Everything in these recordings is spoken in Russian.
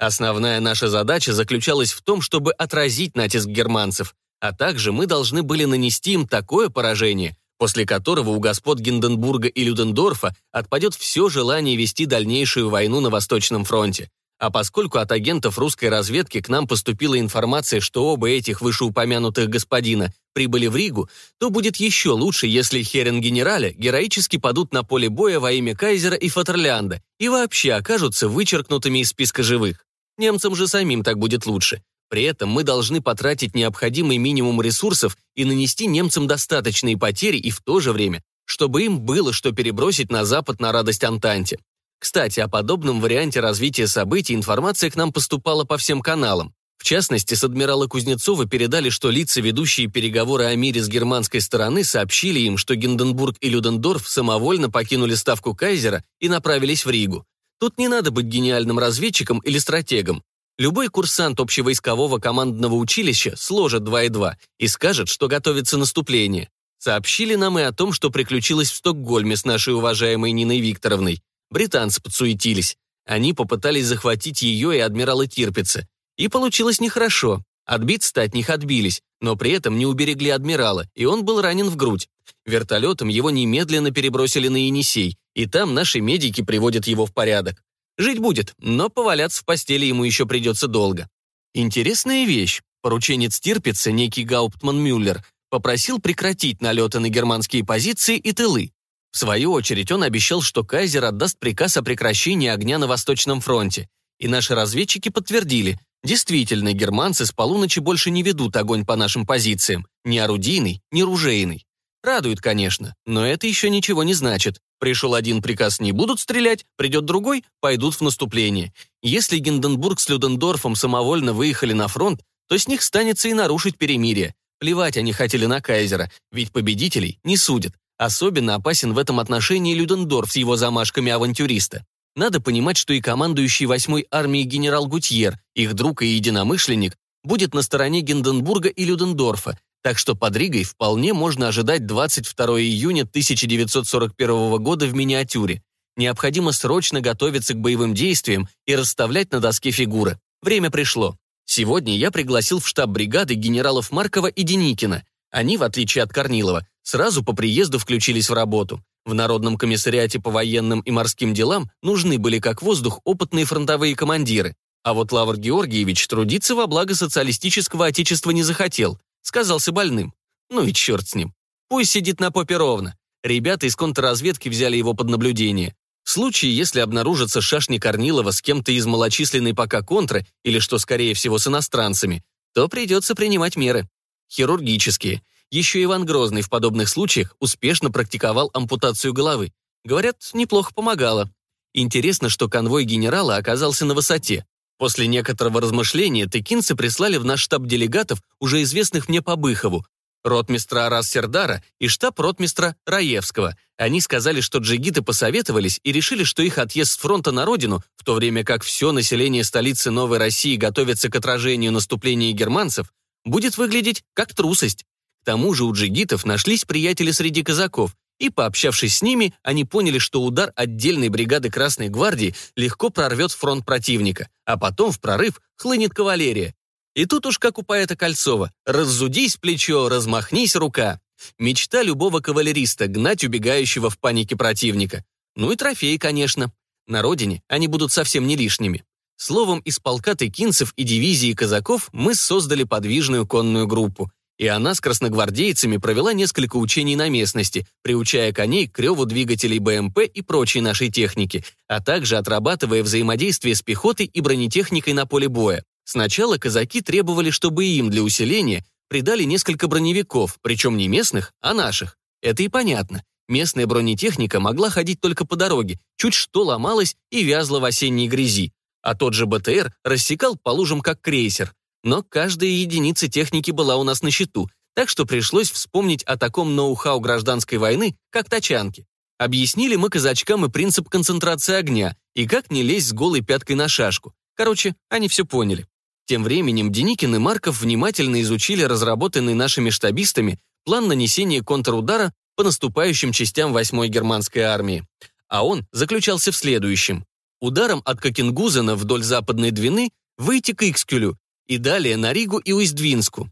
Основная наша задача заключалась в том, чтобы отразить натиск германцев, а также мы должны были нанести им такое поражение, после которого у господ Гинденбурга и Людендорфа отпадет все желание вести дальнейшую войну на Восточном фронте. А поскольку от агентов русской разведки к нам поступила информация, что оба этих вышеупомянутых господина прибыли в Ригу, то будет еще лучше, если херен-генерали героически падут на поле боя во имя Кайзера и Фатерлянда и вообще окажутся вычеркнутыми из списка живых. Немцам же самим так будет лучше. При этом мы должны потратить необходимый минимум ресурсов и нанести немцам достаточные потери и в то же время, чтобы им было что перебросить на Запад на радость Антанте. Кстати, о подобном варианте развития событий информация к нам поступала по всем каналам. В частности, с адмирала Кузнецова передали, что лица, ведущие переговоры о мире с германской стороны, сообщили им, что Гинденбург и Людендорф самовольно покинули ставку Кайзера и направились в Ригу. Тут не надо быть гениальным разведчиком или стратегом. Любой курсант общевойскового командного училища сложит 2 и 2 и скажет, что готовится наступление. Сообщили нам и о том, что приключилось в Стокгольме с нашей уважаемой Ниной Викторовной. Британцы подсуетились. Они попытались захватить ее и адмирала Тирпица. И получилось нехорошо. Отбиться-то от них отбились, но при этом не уберегли адмирала, и он был ранен в грудь. Вертолетом его немедленно перебросили на Енисей, и там наши медики приводят его в порядок. Жить будет, но поваляться в постели ему еще придется долго. Интересная вещь. Порученец Тирпица, некий Гауптман Мюллер, попросил прекратить налеты на германские позиции и тылы. В свою очередь он обещал, что Кайзер отдаст приказ о прекращении огня на Восточном фронте. И наши разведчики подтвердили, действительно, германцы с полуночи больше не ведут огонь по нашим позициям, ни орудийный, ни ружейный. Радует, конечно, но это еще ничего не значит. Пришел один приказ не будут стрелять, придет другой, пойдут в наступление. Если Гинденбург с Людендорфом самовольно выехали на фронт, то с них станется и нарушить перемирие. Плевать они хотели на Кайзера, ведь победителей не судят. Особенно опасен в этом отношении Людендорф с его замашками авантюриста. Надо понимать, что и командующий 8-й армией генерал Гутьер, их друг и единомышленник, будет на стороне Гинденбурга и Людендорфа, так что под Ригой вполне можно ожидать 22 июня 1941 года в миниатюре. Необходимо срочно готовиться к боевым действиям и расставлять на доске фигуры. Время пришло. Сегодня я пригласил в штаб бригады генералов Маркова и Деникина. Они, в отличие от Корнилова, сразу по приезду включились в работу. В Народном комиссариате по военным и морским делам нужны были как воздух опытные фронтовые командиры. А вот Лавр Георгиевич трудиться во благо социалистического отечества не захотел. Сказался больным. Ну и черт с ним. Пусть сидит на попе ровно. Ребята из контрразведки взяли его под наблюдение. В случае, если обнаружится шашни Корнилова с кем-то из малочисленной пока контры, или, что скорее всего, с иностранцами, то придется принимать меры. Хирургические. Еще Иван Грозный в подобных случаях успешно практиковал ампутацию головы. Говорят, неплохо помогало. Интересно, что конвой генерала оказался на высоте. После некоторого размышления тыкинцы прислали в наш штаб делегатов, уже известных мне по Быхову, ротмистра Арас Сердара и штаб ротмистра Раевского. Они сказали, что джигиты посоветовались и решили, что их отъезд с фронта на родину, в то время как все население столицы Новой России готовится к отражению наступления германцев, будет выглядеть как трусость. К тому же у джигитов нашлись приятели среди казаков, и, пообщавшись с ними, они поняли, что удар отдельной бригады Красной Гвардии легко прорвет фронт противника, а потом в прорыв хлынет кавалерия. И тут уж как у поэта Кольцова «раззудись плечо, размахнись рука». Мечта любого кавалериста — гнать убегающего в панике противника. Ну и трофеи, конечно. На родине они будут совсем не лишними. Словом, из полка тыкинцев и дивизии казаков мы создали подвижную конную группу и она с красногвардейцами провела несколько учений на местности, приучая коней к реву двигателей БМП и прочей нашей техники, а также отрабатывая взаимодействие с пехотой и бронетехникой на поле боя. Сначала казаки требовали, чтобы им для усиления придали несколько броневиков, причем не местных, а наших. Это и понятно. Местная бронетехника могла ходить только по дороге, чуть что ломалась и вязла в осенней грязи. А тот же БТР рассекал по лужам как крейсер. Но каждая единица техники была у нас на счету, так что пришлось вспомнить о таком ноу-хау гражданской войны, как тачанки. Объяснили мы казачкам и принцип концентрации огня, и как не лезть с голой пяткой на шашку. Короче, они все поняли. Тем временем Деникин и Марков внимательно изучили разработанный нашими штабистами план нанесения контрудара по наступающим частям 8-й германской армии. А он заключался в следующем. ударом от Кокенгузена вдоль западной Двины выйти к Икскюлю и далее на Ригу и Усть-Двинску.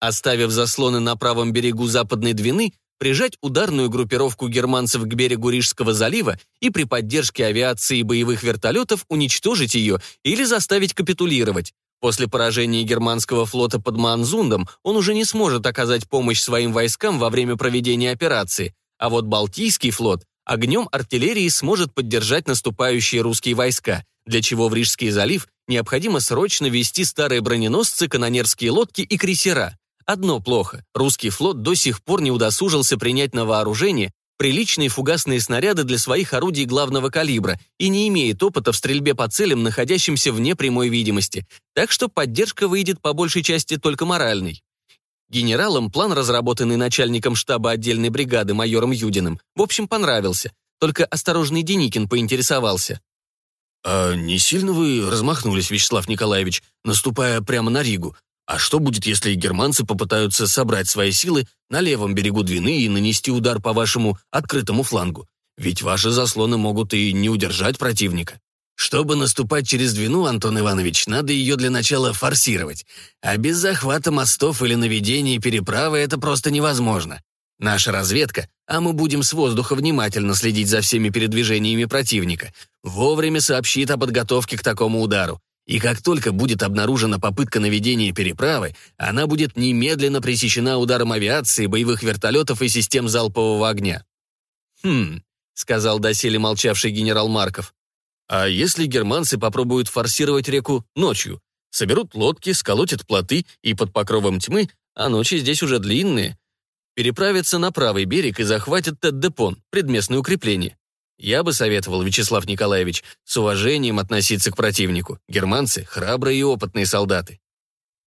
Оставив заслоны на правом берегу западной Двины, прижать ударную группировку германцев к берегу Рижского залива и при поддержке авиации и боевых вертолетов уничтожить ее или заставить капитулировать. После поражения германского флота под Манзундом он уже не сможет оказать помощь своим войскам во время проведения операции, а вот Балтийский флот огнем артиллерии сможет поддержать наступающие русские войска, для чего в Рижский залив необходимо срочно вести старые броненосцы, канонерские лодки и крейсера. Одно плохо. Русский флот до сих пор не удосужился принять на вооружение приличные фугасные снаряды для своих орудий главного калибра и не имеет опыта в стрельбе по целям, находящимся вне прямой видимости, так что поддержка выйдет по большей части только моральной. Генералам план, разработанный начальником штаба отдельной бригады майором Юдиным, в общем, понравился, только осторожный Деникин поинтересовался. «А не сильно вы размахнулись, Вячеслав Николаевич, наступая прямо на Ригу? А что будет, если германцы попытаются собрать свои силы на левом берегу Двины и нанести удар по вашему открытому флангу? Ведь ваши заслоны могут и не удержать противника. Чтобы наступать через Двину, Антон Иванович, надо ее для начала форсировать. А без захвата мостов или наведения переправы это просто невозможно. Наша разведка, а мы будем с воздуха внимательно следить за всеми передвижениями противника, вовремя сообщит о подготовке к такому удару. И как только будет обнаружена попытка наведения переправы, она будет немедленно пресечена ударом авиации, боевых вертолетов и систем залпового огня. «Хм», — сказал доселе молчавший генерал Марков. «А если германцы попробуют форсировать реку ночью? Соберут лодки, сколотят плоты и под покровом тьмы, а ночи здесь уже длинные, переправятся на правый берег и захватят Теддепон, предместное укрепление. Я бы советовал, Вячеслав Николаевич, с уважением относиться к противнику. Германцы — храбрые и опытные солдаты.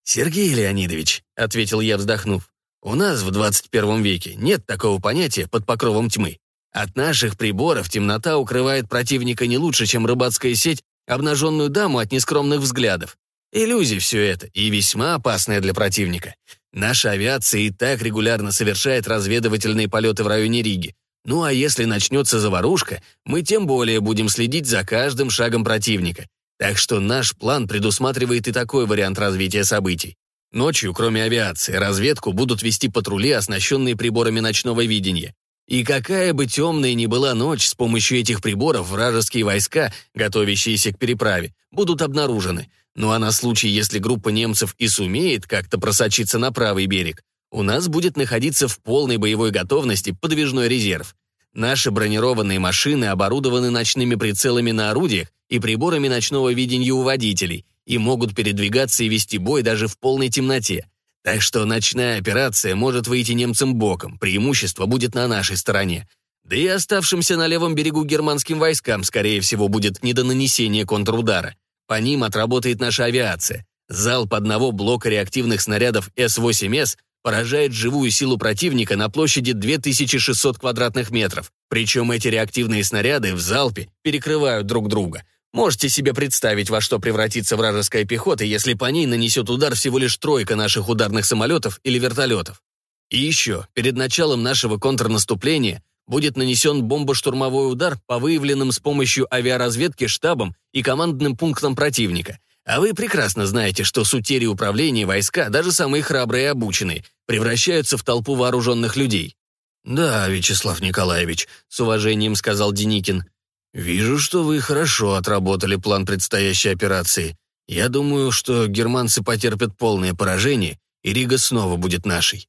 «Сергей Леонидович», — ответил я, вздохнув, «у нас в 21 веке нет такого понятия под покровом тьмы. От наших приборов темнота укрывает противника не лучше, чем рыбацкая сеть, обнаженную даму от нескромных взглядов. Иллюзия все это, и весьма опасная для противника. Наша авиация и так регулярно совершает разведывательные полеты в районе Риги. Ну а если начнется заварушка, мы тем более будем следить за каждым шагом противника. Так что наш план предусматривает и такой вариант развития событий. Ночью, кроме авиации, разведку будут вести патрули, оснащенные приборами ночного видения. И какая бы темная ни была ночь, с помощью этих приборов вражеские войска, готовящиеся к переправе, будут обнаружены. Ну а на случай, если группа немцев и сумеет как-то просочиться на правый берег, у нас будет находиться в полной боевой готовности подвижной резерв. Наши бронированные машины оборудованы ночными прицелами на орудиях и приборами ночного видения у водителей и могут передвигаться и вести бой даже в полной темноте. Так что ночная операция может выйти немцам боком, преимущество будет на нашей стороне. Да и оставшимся на левом берегу германским войскам, скорее всего, будет не до нанесения контрудара. По ним отработает наша авиация. Залп одного блока реактивных снарядов С-8С поражает живую силу противника на площади 2600 квадратных метров. Причем эти реактивные снаряды в залпе перекрывают друг друга. Можете себе представить, во что превратится вражеская пехота, если по ней нанесет удар всего лишь тройка наших ударных самолетов или вертолетов. И еще, перед началом нашего контрнаступления будет нанесен бомбо-штурмовой удар по выявленным с помощью авиаразведки штабам и командным пунктам противника – а вы прекрасно знаете, что с утери управления войска, даже самые храбрые и обученные, превращаются в толпу вооруженных людей. «Да, Вячеслав Николаевич», — с уважением сказал Деникин. «Вижу, что вы хорошо отработали план предстоящей операции. Я думаю, что германцы потерпят полное поражение, и Рига снова будет нашей».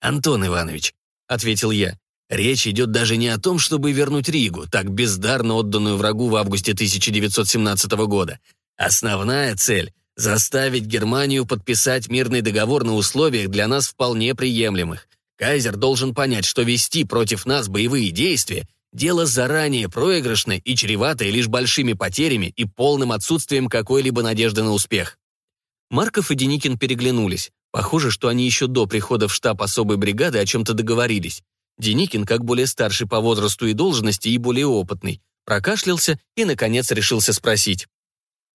«Антон Иванович», — ответил я, Речь идет даже не о том, чтобы вернуть Ригу, так бездарно отданную врагу в августе 1917 года, Основная цель – заставить Германию подписать мирный договор на условиях для нас вполне приемлемых. Кайзер должен понять, что вести против нас боевые действия – дело заранее проигрышное и чреватое лишь большими потерями и полным отсутствием какой-либо надежды на успех. Марков и Деникин переглянулись. Похоже, что они еще до прихода в штаб особой бригады о чем-то договорились. Деникин, как более старший по возрасту и должности и более опытный, прокашлялся и, наконец, решился спросить.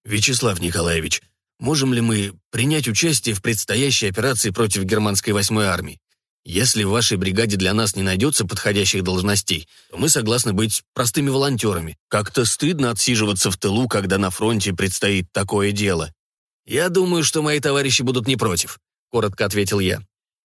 «Вячеслав Николаевич, можем ли мы принять участие в предстоящей операции против германской 8-й армии? Если в вашей бригаде для нас не найдется подходящих должностей, то мы согласны быть простыми волонтерами. Как-то стыдно отсиживаться в тылу, когда на фронте предстоит такое дело. Я думаю, что мои товарищи будут не против, коротко ответил я.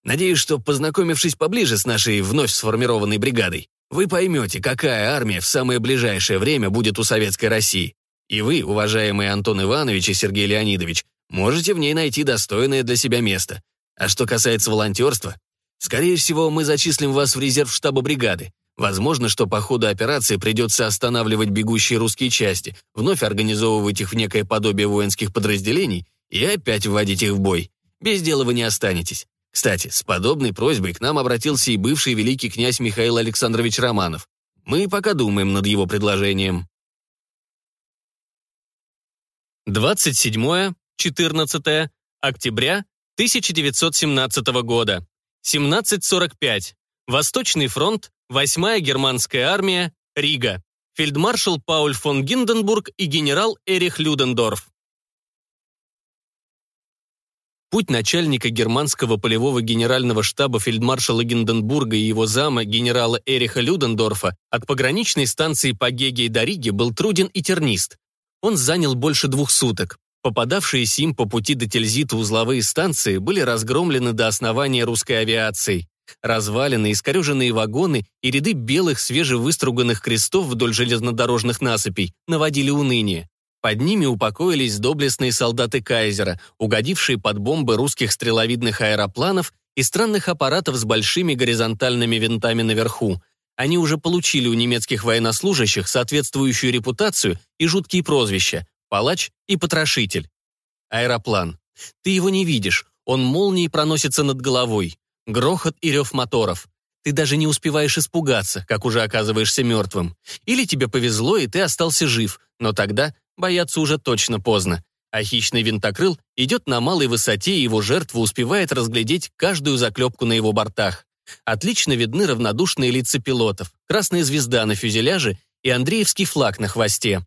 Надеюсь, что, познакомившись поближе с нашей вновь сформированной бригадой, вы поймете, какая армия в самое ближайшее время будет у Советской России. И вы, уважаемые Антон Иванович и Сергей Леонидович, можете в ней найти достойное для себя место. А что касается волонтерства, скорее всего, мы зачислим вас в резерв штаба бригады. Возможно, что по ходу операции придется останавливать бегущие русские части, вновь организовывать их в некое подобие воинских подразделений и опять вводить их в бой. Без дела вы не останетесь. Кстати, с подобной просьбой к нам обратился и бывший великий князь Михаил Александрович Романов. Мы пока думаем над его предложением. 27-14 октября 1917 года. 17.45. Восточный фронт, 8-я германская армия, Рига. Фельдмаршал Пауль фон Гинденбург и генерал Эрих Людендорф. Путь начальника германского полевого генерального штаба фельдмаршала Гинденбурга и его зама генерала Эриха Людендорфа от пограничной станции Пагеги до Риги был труден и тернист. Он занял больше двух суток. Попадавшиеся им по пути до Тильзита узловые станции были разгромлены до основания русской авиацией. Развалины, искореженные вагоны и ряды белых свежевыструганных крестов вдоль железнодорожных насыпей наводили уныние. Под ними упокоились доблестные солдаты Кайзера, угодившие под бомбы русских стреловидных аэропланов и странных аппаратов с большими горизонтальными винтами наверху. Они уже получили у немецких военнослужащих соответствующую репутацию и жуткие прозвища – палач и потрошитель. Аэроплан. Ты его не видишь, он молнией проносится над головой. Грохот и рев моторов. Ты даже не успеваешь испугаться, как уже оказываешься мертвым. Или тебе повезло, и ты остался жив, но тогда бояться уже точно поздно. А хищный винтокрыл идет на малой высоте, и его жертва успевает разглядеть каждую заклепку на его бортах. Отлично видны равнодушные лица пилотов, красная звезда на фюзеляже и Андреевский флаг на хвосте.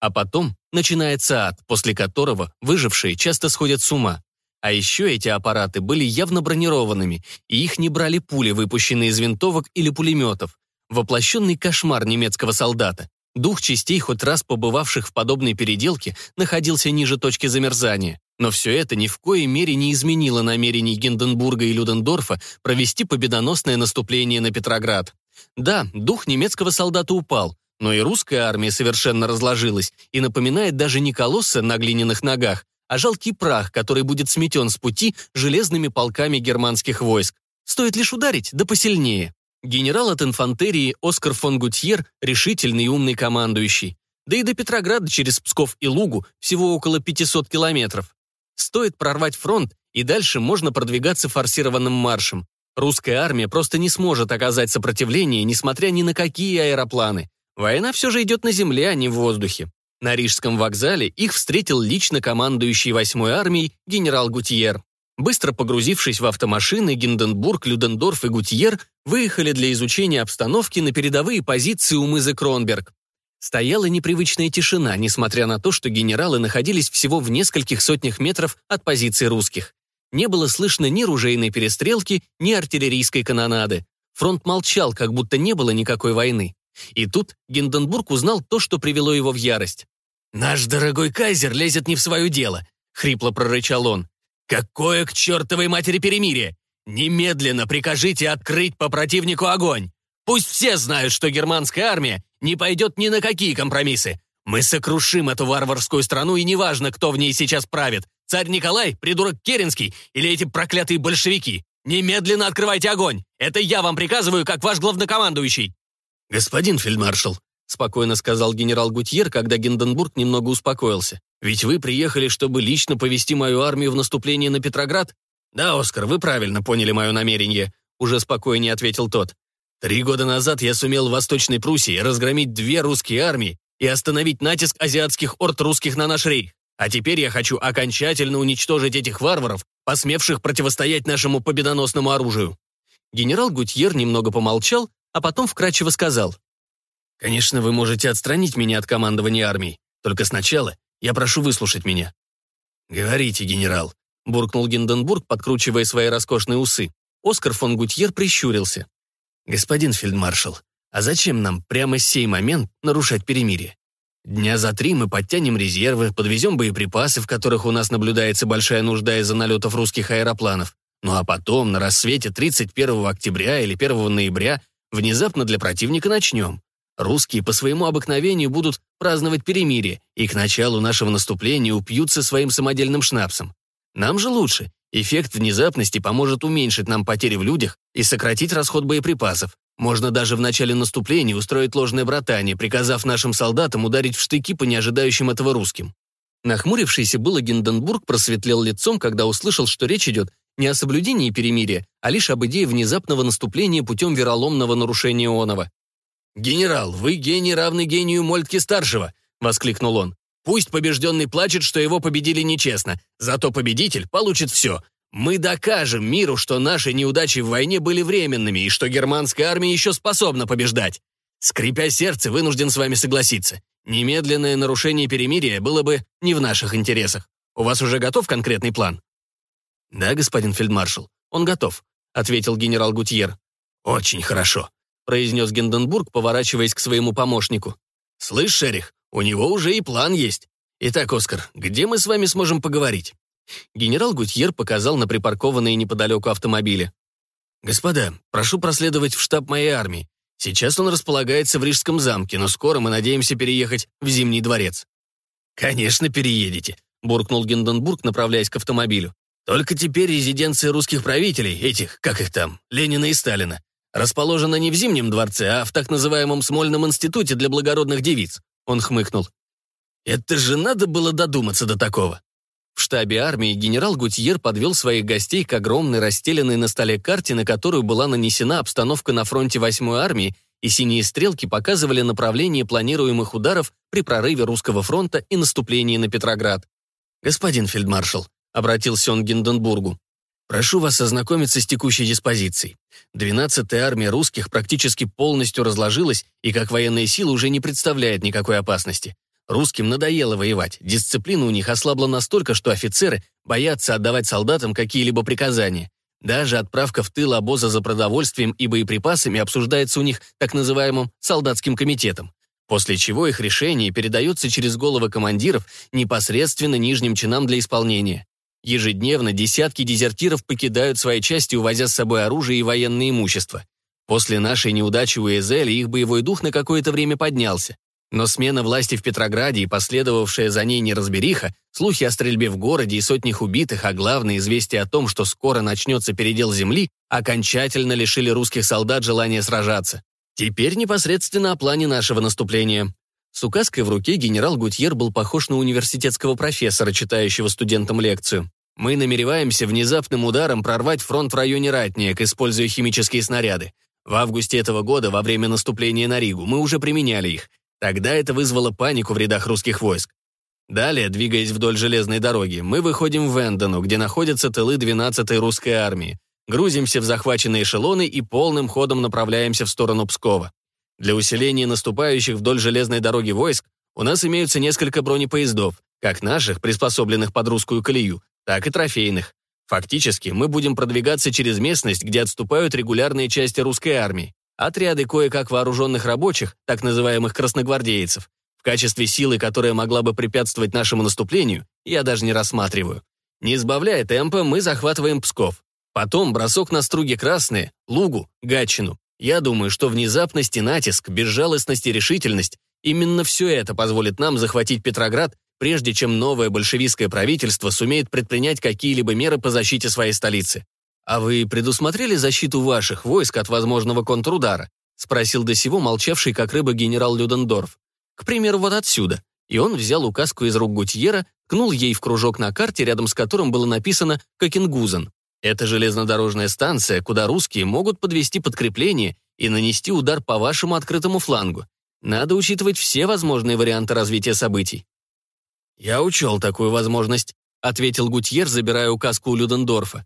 А потом начинается ад, после которого выжившие часто сходят с ума. А еще эти аппараты были явно бронированными, и их не брали пули, выпущенные из винтовок или пулеметов. Воплощенный кошмар немецкого солдата. Дух частей, хоть раз побывавших в подобной переделке, находился ниже точки замерзания. Но все это ни в коей мере не изменило намерений Гинденбурга и Людендорфа провести победоносное наступление на Петроград. Да, дух немецкого солдата упал, но и русская армия совершенно разложилась и напоминает даже не колосса на глиняных ногах, а жалкий прах, который будет сметен с пути железными полками германских войск. Стоит лишь ударить, да посильнее. Генерал от инфантерии Оскар фон Гутьер – решительный и умный командующий. Да и до Петрограда через Псков и Лугу всего около 500 километров. Стоит прорвать фронт, и дальше можно продвигаться форсированным маршем. Русская армия просто не сможет оказать сопротивление, несмотря ни на какие аэропланы. Война все же идет на земле, а не в воздухе. На Рижском вокзале их встретил лично командующий 8-й армией генерал Гутьер. Быстро погрузившись в автомашины, Гинденбург, Людендорф и Гутьер выехали для изучения обстановки на передовые позиции у мызы Кронберг. Стояла непривычная тишина, несмотря на то, что генералы находились всего в нескольких сотнях метров от позиции русских. Не было слышно ни ружейной перестрелки, ни артиллерийской канонады. Фронт молчал, как будто не было никакой войны. И тут Гинденбург узнал то, что привело его в ярость. «Наш дорогой кайзер лезет не в свое дело», — хрипло прорычал он. «Какое к чертовой матери перемирие! Немедленно прикажите открыть по противнику огонь! Пусть все знают, что германская армия не пойдет ни на какие компромиссы. Мы сокрушим эту варварскую страну, и неважно, кто в ней сейчас правит. Царь Николай, придурок Керенский или эти проклятые большевики. Немедленно открывайте огонь. Это я вам приказываю, как ваш главнокомандующий. Господин фельдмаршал, спокойно сказал генерал Гутьер, когда Гинденбург немного успокоился. «Ведь вы приехали, чтобы лично повести мою армию в наступление на Петроград?» «Да, Оскар, вы правильно поняли мое намерение», уже спокойнее ответил тот. Три года назад я сумел в Восточной Пруссии разгромить две русские армии и остановить натиск азиатских орд русских на наш рейх. А теперь я хочу окончательно уничтожить этих варваров, посмевших противостоять нашему победоносному оружию». Генерал Гутьер немного помолчал, а потом вкратчиво сказал. «Конечно, вы можете отстранить меня от командования армией, только сначала я прошу выслушать меня». «Говорите, генерал», — буркнул Гинденбург, подкручивая свои роскошные усы. Оскар фон Гутьер прищурился. «Господин фельдмаршал, а зачем нам прямо сей момент нарушать перемирие? Дня за три мы подтянем резервы, подвезем боеприпасы, в которых у нас наблюдается большая нужда из-за налетов русских аэропланов. Ну а потом, на рассвете 31 октября или 1 ноября, внезапно для противника начнем. Русские по своему обыкновению будут праздновать перемирие и к началу нашего наступления упьются своим самодельным шнапсом. Нам же лучше. Эффект внезапности поможет уменьшить нам потери в людях и сократить расход боеприпасов. Можно даже в начале наступления устроить ложное братание, приказав нашим солдатам ударить в штыки по неожидающим этого русским. Нахмурившийся было Гинденбург просветлел лицом, когда услышал, что речь идет не о соблюдении перемирия, а лишь об идее внезапного наступления путем вероломного нарушения онова. «Генерал, вы гений, равный гению Мольтки-старшего!» — воскликнул он. «Пусть побежденный плачет, что его победили нечестно, зато победитель получит все. Мы докажем миру, что наши неудачи в войне были временными и что германская армия еще способна побеждать. Скрипя сердце, вынужден с вами согласиться. Немедленное нарушение перемирия было бы не в наших интересах. У вас уже готов конкретный план?» «Да, господин фельдмаршал, он готов», — ответил генерал Гутьер. «Очень хорошо», — произнес Гинденбург, поворачиваясь к своему помощнику. «Слышь, Шерих, у него уже и план есть. Итак, Оскар, где мы с вами сможем поговорить?» Генерал Гутьер показал на припаркованные неподалеку автомобили. «Господа, прошу проследовать в штаб моей армии. Сейчас он располагается в Рижском замке, но скоро мы надеемся переехать в Зимний дворец». «Конечно, переедете», — буркнул Гинденбург, направляясь к автомобилю. «Только теперь резиденция русских правителей, этих, как их там, Ленина и Сталина, расположена не в Зимнем дворце, а в так называемом Смольном институте для благородных девиц», — он хмыкнул. «Это же надо было додуматься до такого». В штабе армии генерал Гутьер подвел своих гостей к огромной расстеленной на столе карте, на которую была нанесена обстановка на фронте 8-й армии, и синие стрелки показывали направление планируемых ударов при прорыве русского фронта и наступлении на Петроград. «Господин фельдмаршал», — обратился он к Гинденбургу, «прошу вас ознакомиться с текущей диспозицией. 12-я армия русских практически полностью разложилась и как военная сила уже не представляет никакой опасности. Русским надоело воевать, дисциплина у них ослабла настолько, что офицеры боятся отдавать солдатам какие-либо приказания. Даже отправка в тыл обоза за продовольствием и боеприпасами обсуждается у них так называемым солдатским комитетом, после чего их решение передается через головы командиров непосредственно нижним чинам для исполнения. Ежедневно десятки дезертиров покидают свои части, увозя с собой оружие и военное имущество. После нашей неудачи у Эзеля их боевой дух на какое-то время поднялся. Но смена власти в Петрограде и последовавшая за ней неразбериха, слухи о стрельбе в городе и сотнях убитых, а главное известие о том, что скоро начнется передел земли, окончательно лишили русских солдат желания сражаться. Теперь непосредственно о плане нашего наступления. С указкой в руке генерал Гутьер был похож на университетского профессора, читающего студентам лекцию. Мы намереваемся внезапным ударом прорвать фронт в районе Ратниек, используя химические снаряды. В августе этого года, во время наступления на Ригу, мы уже применяли их. Тогда это вызвало панику в рядах русских войск. Далее, двигаясь вдоль железной дороги, мы выходим в Эндону, где находятся тылы 12-й русской армии, грузимся в захваченные эшелоны и полным ходом направляемся в сторону Пскова. Для усиления наступающих вдоль железной дороги войск у нас имеются несколько бронепоездов, как наших, приспособленных под русскую колею, так и трофейных. Фактически, мы будем продвигаться через местность, где отступают регулярные части русской армии. Отряды кое-как вооруженных рабочих, так называемых красногвардейцев, в качестве силы, которая могла бы препятствовать нашему наступлению, я даже не рассматриваю. Не избавляя темпа, мы захватываем Псков. Потом бросок на струги красные, Лугу, Гатчину. Я думаю, что внезапность и натиск, безжалостность и решительность – именно все это позволит нам захватить Петроград, прежде чем новое большевистское правительство сумеет предпринять какие-либо меры по защите своей столицы. «А вы предусмотрели защиту ваших войск от возможного контрудара?» — спросил до сего молчавший как рыба генерал Людендорф. «К примеру, вот отсюда». И он взял указку из рук Гутьера, ткнул ей в кружок на карте, рядом с которым было написано «Кокенгузен». Это железнодорожная станция, куда русские могут подвести подкрепление и нанести удар по вашему открытому флангу. Надо учитывать все возможные варианты развития событий. «Я учел такую возможность», — ответил Гутьер, забирая указку у Людендорфа.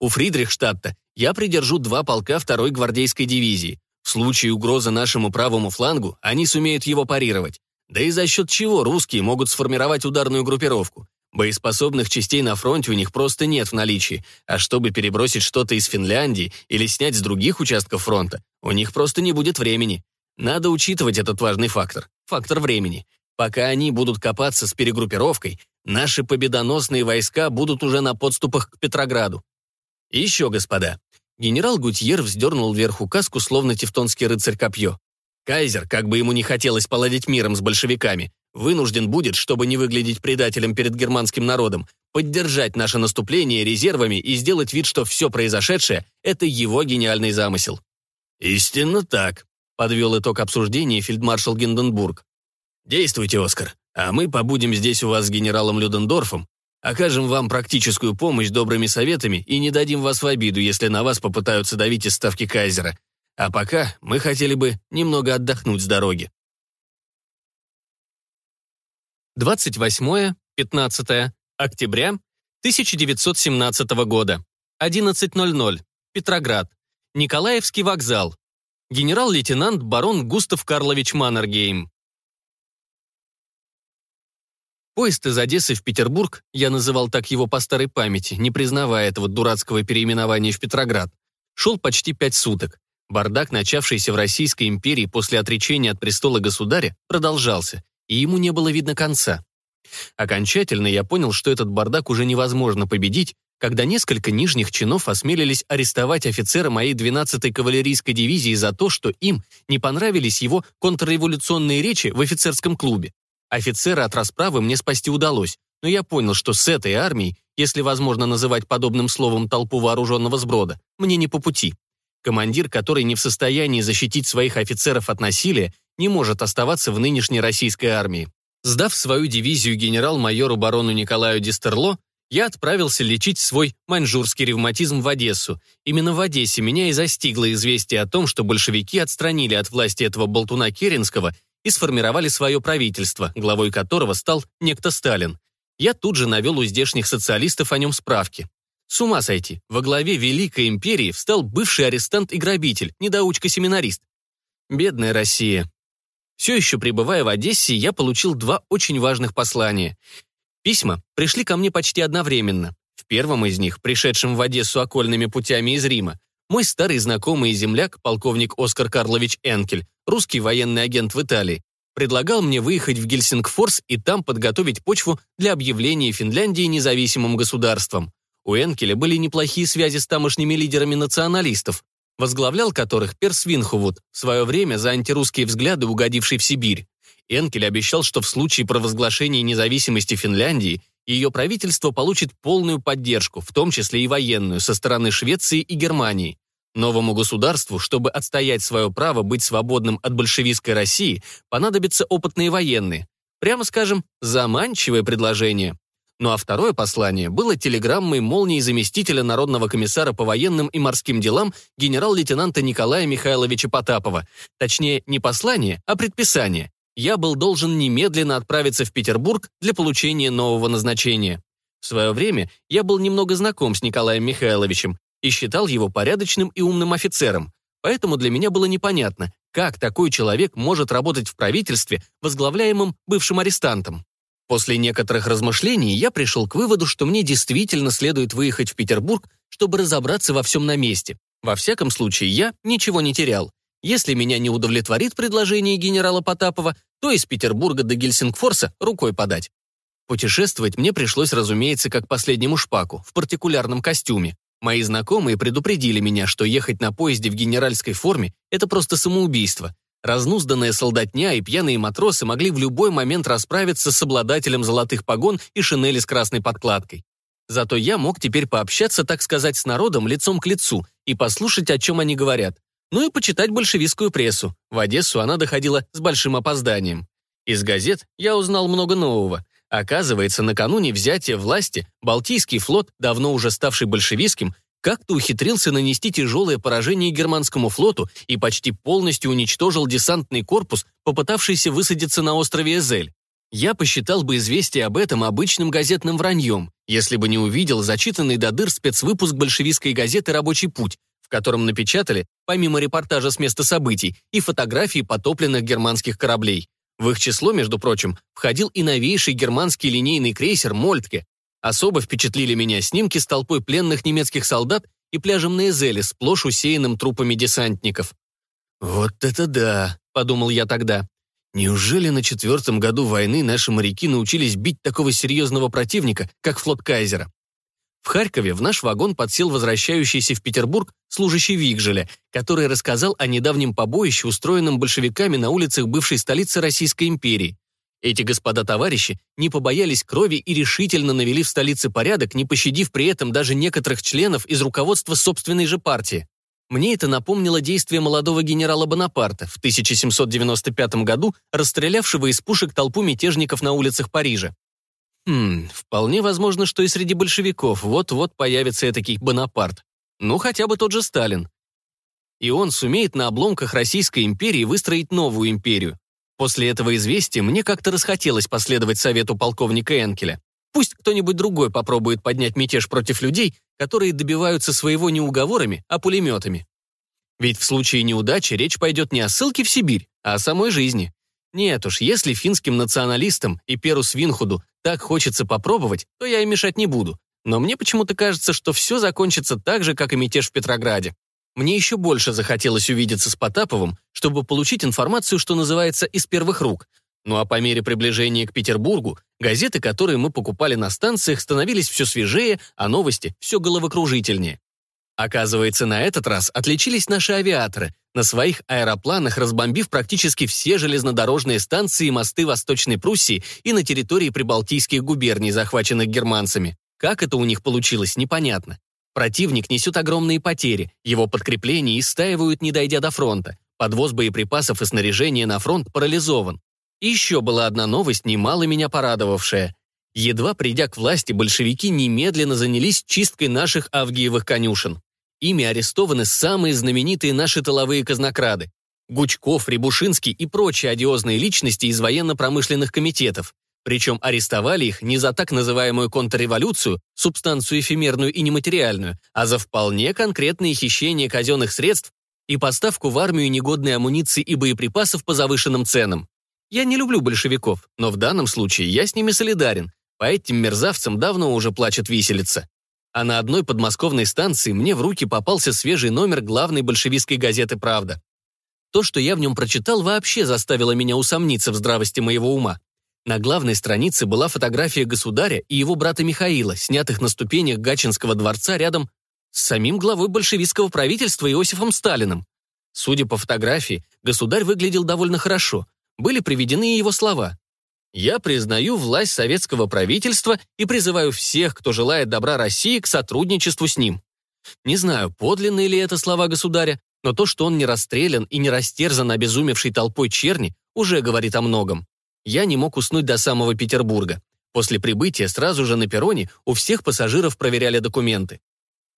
У Фридрихштадта я придержу два полка второй гвардейской дивизии. В случае угрозы нашему правому флангу они сумеют его парировать. Да и за счет чего русские могут сформировать ударную группировку. Боеспособных частей на фронте у них просто нет в наличии, а чтобы перебросить что-то из Финляндии или снять с других участков фронта, у них просто не будет времени. Надо учитывать этот важный фактор – фактор времени. Пока они будут копаться с перегруппировкой, наши победоносные войска будут уже на подступах к Петрограду. Еще, господа. Генерал Гутьер вздернул вверх указку, словно тевтонский рыцарь копье. Кайзер, как бы ему не хотелось поладить миром с большевиками, вынужден будет, чтобы не выглядеть предателем перед германским народом, поддержать наше наступление резервами и сделать вид, что все произошедшее — это его гениальный замысел. «Истинно так», — подвел итог обсуждения фельдмаршал Гинденбург. «Действуйте, Оскар, а мы побудем здесь у вас с генералом Людендорфом, окажем вам практическую помощь добрыми советами и не дадим вас в обиду, если на вас попытаются давить из ставки Кайзера. А пока мы хотели бы немного отдохнуть с дороги». 28-15 октября 1917 года. 11.00. Петроград. Николаевский вокзал. Генерал-лейтенант барон Густав Карлович Маннергейм. Поезд из Одессы в Петербург, я называл так его по старой памяти, не признавая этого дурацкого переименования в Петроград, шел почти пять суток. Бардак, начавшийся в Российской империи после отречения от престола государя, продолжался, и ему не было видно конца. Окончательно я понял, что этот бардак уже невозможно победить, когда несколько нижних чинов осмелились арестовать офицера моей 12-й кавалерийской дивизии за то, что им не понравились его контрреволюционные речи в офицерском клубе. Офицера от расправы мне спасти удалось, но я понял, что с этой армией, если возможно называть подобным словом толпу вооруженного сброда, мне не по пути. Командир, который не в состоянии защитить своих офицеров от насилия, не может оставаться в нынешней российской армии. Сдав свою дивизию генерал-майору барону Николаю Дистерло, я отправился лечить свой маньчжурский ревматизм в Одессу. Именно в Одессе меня и застигло известие о том, что большевики отстранили от власти этого болтуна Керенского и сформировали свое правительство, главой которого стал некто Сталин. Я тут же навел у здешних социалистов о нем справки. С ума сойти, во главе Великой империи встал бывший арестант и грабитель, недоучка-семинарист. Бедная Россия. Все еще пребывая в Одессе, я получил два очень важных послания. Письма пришли ко мне почти одновременно. В первом из них, пришедшем в Одессу окольными путями из Рима, мой старый знакомый и земляк, полковник Оскар Карлович Энкель, русский военный агент в Италии, предлагал мне выехать в Гельсингфорс и там подготовить почву для объявления Финляндии независимым государством. У Энкеля были неплохие связи с тамошними лидерами националистов, возглавлял которых Перс Винховуд, в свое время за антирусские взгляды угодивший в Сибирь. Энкель обещал, что в случае провозглашения независимости Финляндии ее правительство получит полную поддержку, в том числе и военную, со стороны Швеции и Германии. Новому государству, чтобы отстоять свое право быть свободным от большевистской России, понадобятся опытные военные. Прямо скажем, заманчивое предложение. Ну а второе послание было телеграммой молнии заместителя Народного комиссара по военным и морским делам генерал-лейтенанта Николая Михайловича Потапова. Точнее, не послание, а предписание. Я был должен немедленно отправиться в Петербург для получения нового назначения. В свое время я был немного знаком с Николаем Михайловичем и считал его порядочным и умным офицером. Поэтому для меня было непонятно, как такой человек может работать в правительстве, возглавляемом бывшим арестантом. После некоторых размышлений я пришел к выводу, что мне действительно следует выехать в Петербург, чтобы разобраться во всем на месте. Во всяком случае, я ничего не терял. Если меня не удовлетворит предложение генерала Потапова, то из Петербурга до Гельсингфорса рукой подать. Путешествовать мне пришлось, разумеется, как последнему шпаку, в партикулярном костюме. Мои знакомые предупредили меня, что ехать на поезде в генеральской форме – это просто самоубийство. Разнузданная солдатня и пьяные матросы могли в любой момент расправиться с обладателем золотых погон и шинели с красной подкладкой. Зато я мог теперь пообщаться, так сказать, с народом лицом к лицу и послушать, о чем они говорят. Ну и почитать большевистскую прессу. В Одессу она доходила с большим опозданием. Из газет я узнал много нового. Оказывается, накануне взятия власти Балтийский флот, давно уже ставший большевистским, как-то ухитрился нанести тяжелое поражение германскому флоту и почти полностью уничтожил десантный корпус, попытавшийся высадиться на острове Эзель. Я посчитал бы известие об этом обычным газетным враньем, если бы не увидел зачитанный до дыр спецвыпуск большевистской газеты «Рабочий путь», в котором напечатали, помимо репортажа с места событий, и фотографии потопленных германских кораблей. В их число, между прочим, входил и новейший германский линейный крейсер «Мольтке». Особо впечатлили меня снимки с толпой пленных немецких солдат и пляжем на Эзеле, сплошь усеянным трупами десантников. «Вот это да!» — подумал я тогда. «Неужели на четвертом году войны наши моряки научились бить такого серьезного противника, как флот Кайзера?» В Харькове в наш вагон подсел возвращающийся в Петербург служащий Вигжеля, который рассказал о недавнем побоище, устроенном большевиками на улицах бывшей столицы Российской империи. Эти господа-товарищи не побоялись крови и решительно навели в столице порядок, не пощадив при этом даже некоторых членов из руководства собственной же партии. Мне это напомнило действия молодого генерала Бонапарта в 1795 году, расстрелявшего из пушек толпу мятежников на улицах Парижа. Хм, вполне возможно, что и среди большевиков вот-вот появится этакий Бонапарт. Ну, хотя бы тот же Сталин. И он сумеет на обломках Российской империи выстроить новую империю. После этого известия мне как-то расхотелось последовать совету полковника Энкеля. Пусть кто-нибудь другой попробует поднять мятеж против людей, которые добиваются своего не уговорами, а пулеметами. Ведь в случае неудачи речь пойдет не о ссылке в Сибирь, а о самой жизни. Нет уж, если финским националистам и Перу Свинхуду так хочется попробовать, то я им мешать не буду. Но мне почему-то кажется, что все закончится так же, как и мятеж в Петрограде. Мне еще больше захотелось увидеться с Потаповым, чтобы получить информацию, что называется, из первых рук. Ну а по мере приближения к Петербургу, газеты, которые мы покупали на станциях, становились все свежее, а новости все головокружительнее. Оказывается, на этот раз отличились наши авиаторы, на своих аэропланах разбомбив практически все железнодорожные станции и мосты Восточной Пруссии и на территории прибалтийских губерний, захваченных германцами. Как это у них получилось, непонятно. Противник несет огромные потери, его подкрепления истаивают, не дойдя до фронта. Подвоз боеприпасов и снаряжения на фронт парализован. И еще была одна новость, немало меня порадовавшая. Едва придя к власти, большевики немедленно занялись чисткой наших авгиевых конюшен. Ими арестованы самые знаменитые наши тыловые казнокрады. Гучков, Рябушинский и прочие одиозные личности из военно-промышленных комитетов. Причем арестовали их не за так называемую контрреволюцию, субстанцию эфемерную и нематериальную, а за вполне конкретные хищения казенных средств и поставку в армию негодной амуниции и боеприпасов по завышенным ценам. Я не люблю большевиков, но в данном случае я с ними солидарен. По этим мерзавцам давно уже плачет виселица а на одной подмосковной станции мне в руки попался свежий номер главной большевистской газеты «Правда». То, что я в нем прочитал, вообще заставило меня усомниться в здравости моего ума. На главной странице была фотография государя и его брата Михаила, снятых на ступенях Гачинского дворца рядом с самим главой большевистского правительства Иосифом Сталиным. Судя по фотографии, государь выглядел довольно хорошо. Были приведены его слова. Я признаю власть советского правительства и призываю всех, кто желает добра России, к сотрудничеству с ним. Не знаю, подлинные ли это слова государя, но то, что он не расстрелян и не растерзан обезумевшей толпой черни, уже говорит о многом. Я не мог уснуть до самого Петербурга. После прибытия сразу же на перроне у всех пассажиров проверяли документы.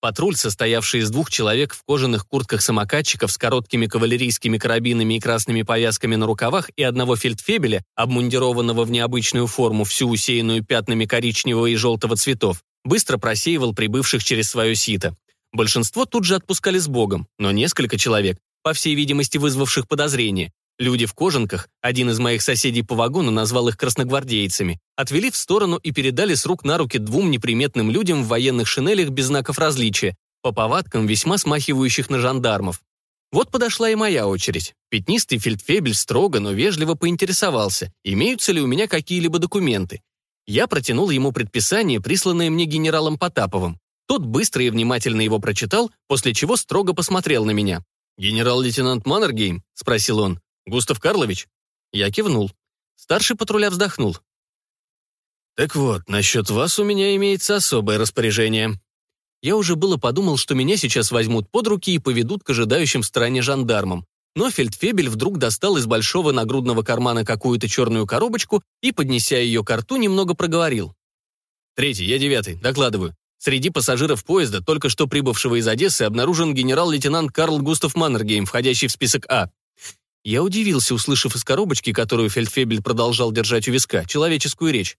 Патруль, состоявший из двух человек в кожаных куртках-самокатчиков с короткими кавалерийскими карабинами и красными повязками на рукавах и одного фельдфебеля, обмундированного в необычную форму, всю усеянную пятнами коричневого и желтого цветов, быстро просеивал прибывших через свое сито. Большинство тут же отпускали с Богом, но несколько человек, по всей видимости вызвавших подозрения, Люди в кожанках, один из моих соседей по вагону назвал их красногвардейцами, отвели в сторону и передали с рук на руки двум неприметным людям в военных шинелях без знаков различия, по повадкам весьма смахивающих на жандармов. Вот подошла и моя очередь. Пятнистый фельдфебель строго, но вежливо поинтересовался, имеются ли у меня какие-либо документы. Я протянул ему предписание, присланное мне генералом Потаповым. Тот быстро и внимательно его прочитал, после чего строго посмотрел на меня. «Генерал-лейтенант Маннергейм?» — спросил он. Густав Карлович?» Я кивнул. Старший патруля вздохнул. «Так вот, насчет вас у меня имеется особое распоряжение». Я уже было подумал, что меня сейчас возьмут под руки и поведут к ожидающим в стороне жандармам. Но фельдфебель вдруг достал из большого нагрудного кармана какую-то черную коробочку и, поднеся ее к рту, немного проговорил. «Третий, я девятый, докладываю. Среди пассажиров поезда, только что прибывшего из Одессы, обнаружен генерал-лейтенант Карл Густав Маннергейм, входящий в список А. Я удивился, услышав из коробочки, которую Фельдфебель продолжал держать у виска, человеческую речь.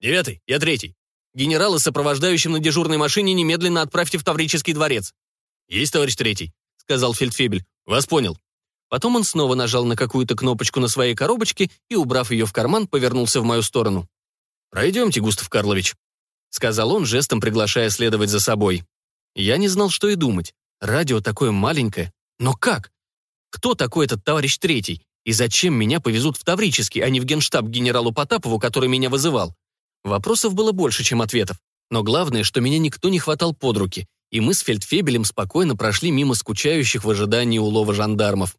«Девятый, я третий. Генерала, сопровождающим на дежурной машине, немедленно отправьте в Таврический дворец». «Есть, товарищ третий», — сказал Фельдфебель. «Вас понял». Потом он снова нажал на какую-то кнопочку на своей коробочке и, убрав ее в карман, повернулся в мою сторону. «Пройдемте, Густав Карлович», — сказал он, жестом приглашая следовать за собой. Я не знал, что и думать. Радио такое маленькое. Но как? Кто такой этот товарищ третий? И зачем меня повезут в Таврический, а не в генштаб генералу Потапову, который меня вызывал? Вопросов было больше, чем ответов. Но главное, что меня никто не хватал под руки, и мы с Фельдфебелем спокойно прошли мимо скучающих в ожидании улова жандармов.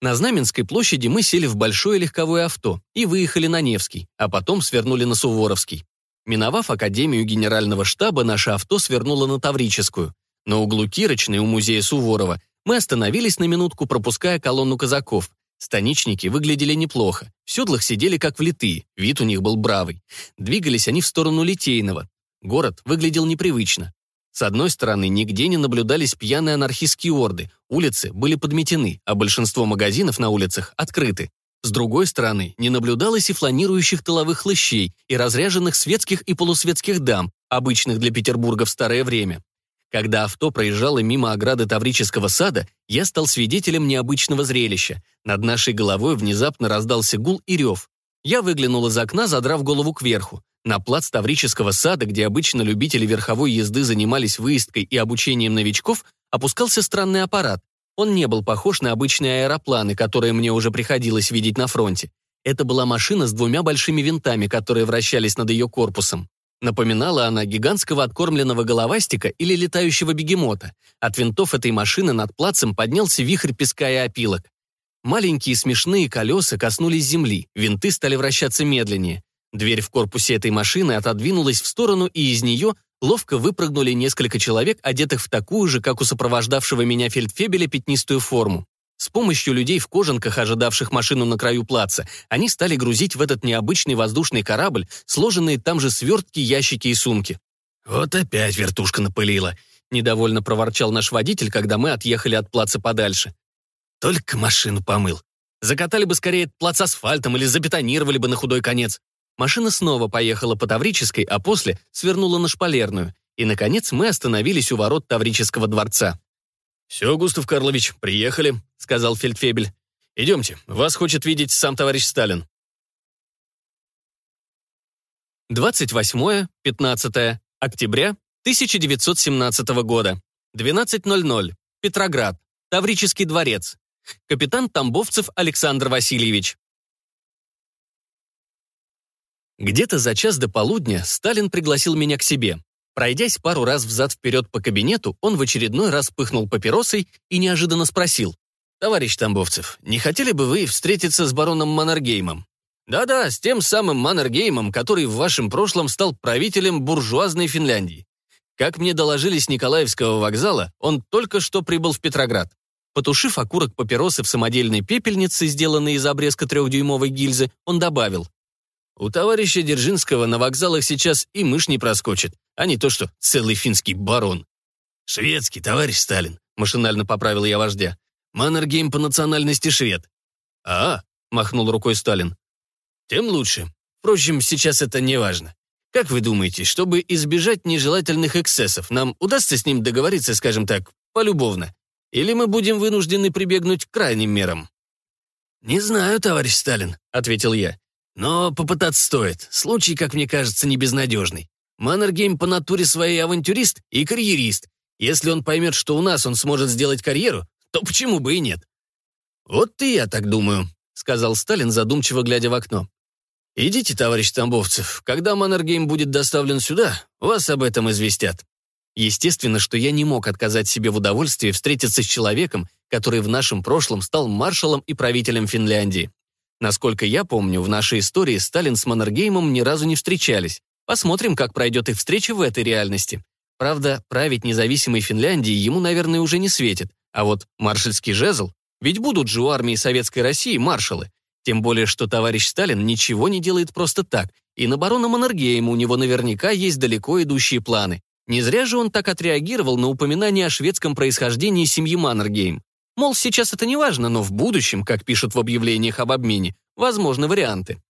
На Знаменской площади мы сели в большое легковое авто и выехали на Невский, а потом свернули на Суворовский. Миновав Академию Генерального штаба, наше авто свернуло на Таврическую. На углу Кирочной у музея Суворова мы остановились на минутку, пропуская колонну казаков. Станичники выглядели неплохо. В седлах сидели как влитые, вид у них был бравый. Двигались они в сторону Литейного. Город выглядел непривычно. С одной стороны, нигде не наблюдались пьяные анархистские орды, улицы были подметены, а большинство магазинов на улицах открыты. С другой стороны, не наблюдалось и фланирующих тыловых лыщей, и разряженных светских и полусветских дам, обычных для Петербурга в старое время. Когда авто проезжало мимо ограды Таврического сада, я стал свидетелем необычного зрелища. Над нашей головой внезапно раздался гул и рев. Я выглянул из окна, задрав голову кверху. На плац Таврического сада, где обычно любители верховой езды занимались выездкой и обучением новичков, опускался странный аппарат. Он не был похож на обычные аэропланы, которые мне уже приходилось видеть на фронте. Это была машина с двумя большими винтами, которые вращались над ее корпусом. Напоминала она гигантского откормленного головастика или летающего бегемота. От винтов этой машины над плацем поднялся вихрь песка и опилок. Маленькие смешные колеса коснулись земли, винты стали вращаться медленнее. Дверь в корпусе этой машины отодвинулась в сторону, и из нее ловко выпрыгнули несколько человек, одетых в такую же, как у сопровождавшего меня фельдфебеля, пятнистую форму. С помощью людей в кожанках, ожидавших машину на краю плаца, они стали грузить в этот необычный воздушный корабль сложенные там же свертки, ящики и сумки. «Вот опять вертушка напылила», — недовольно проворчал наш водитель, когда мы отъехали от плаца подальше. «Только машину помыл. Закатали бы скорее плац асфальтом или забетонировали бы на худой конец». Машина снова поехала по Таврической, а после свернула на Шпалерную. И, наконец, мы остановились у ворот Таврического дворца. «Все, Густав Карлович, приехали», — сказал Фельдфебель. «Идемте, вас хочет видеть сам товарищ Сталин». 28-15 октября 1917 года. 12.00. Петроград. Таврический дворец. Капитан Тамбовцев Александр Васильевич. Где-то за час до полудня Сталин пригласил меня к себе. Пройдясь пару раз взад-вперед по кабинету, он в очередной раз пыхнул папиросой и неожиданно спросил. «Товарищ Тамбовцев, не хотели бы вы встретиться с бароном Маннергеймом?» «Да-да, с тем самым Маннергеймом, который в вашем прошлом стал правителем буржуазной Финляндии. Как мне доложили с Николаевского вокзала, он только что прибыл в Петроград. Потушив окурок папиросы в самодельной пепельнице, сделанной из обрезка трехдюймовой гильзы, он добавил. «У товарища Держинского на вокзалах сейчас и мышь не проскочит а не то, что целый финский барон. «Шведский, товарищ Сталин», — машинально поправил я вождя. «Маннергейм по национальности швед». «А», — махнул рукой Сталин. «Тем лучше. Впрочем, сейчас это не важно. Как вы думаете, чтобы избежать нежелательных эксцессов, нам удастся с ним договориться, скажем так, полюбовно? Или мы будем вынуждены прибегнуть к крайним мерам?» «Не знаю, товарищ Сталин», — ответил я. «Но попытаться стоит. Случай, как мне кажется, не безнадежный. Маннергейм по натуре своей авантюрист и карьерист. Если он поймет, что у нас он сможет сделать карьеру, то почему бы и нет? Вот и я так думаю, сказал Сталин, задумчиво глядя в окно. Идите, товарищ Тамбовцев, когда Маннергейм будет доставлен сюда, вас об этом известят. Естественно, что я не мог отказать себе в удовольствии встретиться с человеком, который в нашем прошлом стал маршалом и правителем Финляндии. Насколько я помню, в нашей истории Сталин с Маннергеймом ни разу не встречались. Посмотрим, как пройдет их встреча в этой реальности. Правда, править независимой Финляндии ему, наверное, уже не светит. А вот маршальский жезл? Ведь будут же у армии Советской России маршалы. Тем более, что товарищ Сталин ничего не делает просто так, и на барона Маннергейма у него наверняка есть далеко идущие планы. Не зря же он так отреагировал на упоминание о шведском происхождении семьи Маннергейм. Мол, сейчас это не важно, но в будущем, как пишут в объявлениях об обмене, возможны варианты.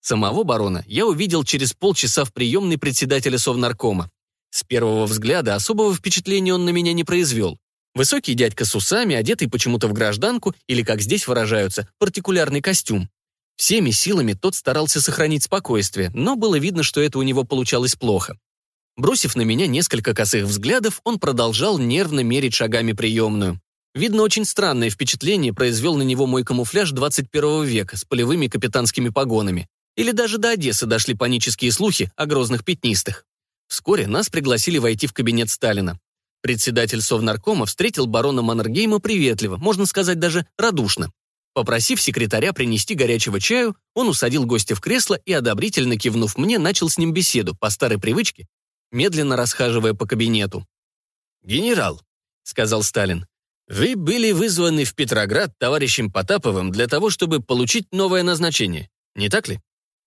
Самого барона я увидел через полчаса в приемной председателя Совнаркома. С первого взгляда особого впечатления он на меня не произвел. Высокий дядька с усами, одетый почему-то в гражданку или, как здесь выражаются, партикулярный костюм. Всеми силами тот старался сохранить спокойствие, но было видно, что это у него получалось плохо. Бросив на меня несколько косых взглядов, он продолжал нервно мерить шагами приемную. Видно, очень странное впечатление произвел на него мой камуфляж 21 века с полевыми капитанскими погонами. Или даже до Одессы дошли панические слухи о грозных пятнистых. Вскоре нас пригласили войти в кабинет Сталина. Председатель Совнаркома встретил барона Маннергейма приветливо, можно сказать даже радушно. Попросив секретаря принести горячего чаю, он усадил гостя в кресло и, одобрительно кивнув мне, начал с ним беседу, по старой привычке, медленно расхаживая по кабинету. «Генерал», — сказал Сталин, — «вы были вызваны в Петроград товарищем Потаповым для того, чтобы получить новое назначение, не так ли?»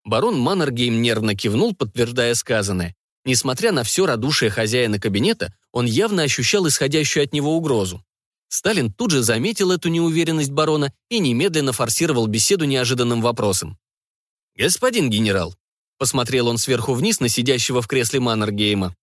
Барон Маннергейм нервно кивнул, подтверждая сказанное. Несмотря на все радушие хозяина кабинета, он явно ощущал исходящую от него угрозу. Сталин тут же заметил эту неуверенность барона и немедленно форсировал беседу неожиданным вопросом. «Господин генерал», — посмотрел он сверху вниз на сидящего в кресле Маннергейма,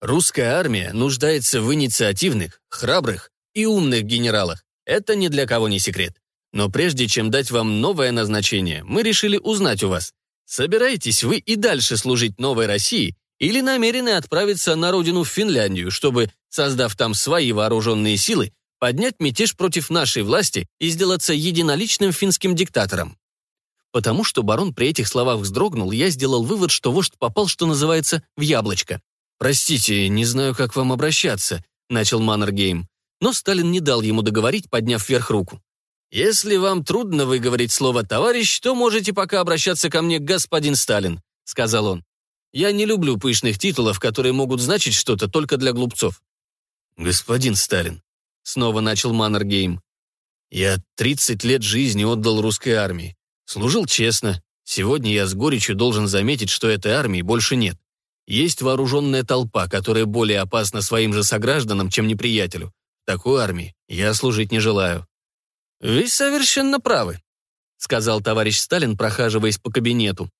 «русская армия нуждается в инициативных, храбрых и умных генералах. Это ни для кого не секрет. Но прежде чем дать вам новое назначение, мы решили узнать у вас, собираетесь вы и дальше служить новой России или намерены отправиться на родину в Финляндию, чтобы, создав там свои вооруженные силы, поднять мятеж против нашей власти и сделаться единоличным финским диктатором. Потому что барон при этих словах вздрогнул, я сделал вывод, что вождь попал, что называется, в яблочко. «Простите, не знаю, как вам обращаться», — начал Маннергейм. Но Сталин не дал ему договорить, подняв вверх руку. «Если вам трудно выговорить слово «товарищ», то можете пока обращаться ко мне, господин Сталин», — сказал он. «Я не люблю пышных титулов, которые могут значить что-то только для глупцов». «Господин Сталин», снова начал Маннергейм. «Я 30 лет жизни отдал русской армии. Служил честно. Сегодня я с горечью должен заметить, что этой армии больше нет. Есть вооруженная толпа, которая более опасна своим же согражданам, чем неприятелю. Такой армии я служить не желаю». «Вы совершенно правы», — сказал товарищ Сталин, прохаживаясь по кабинету.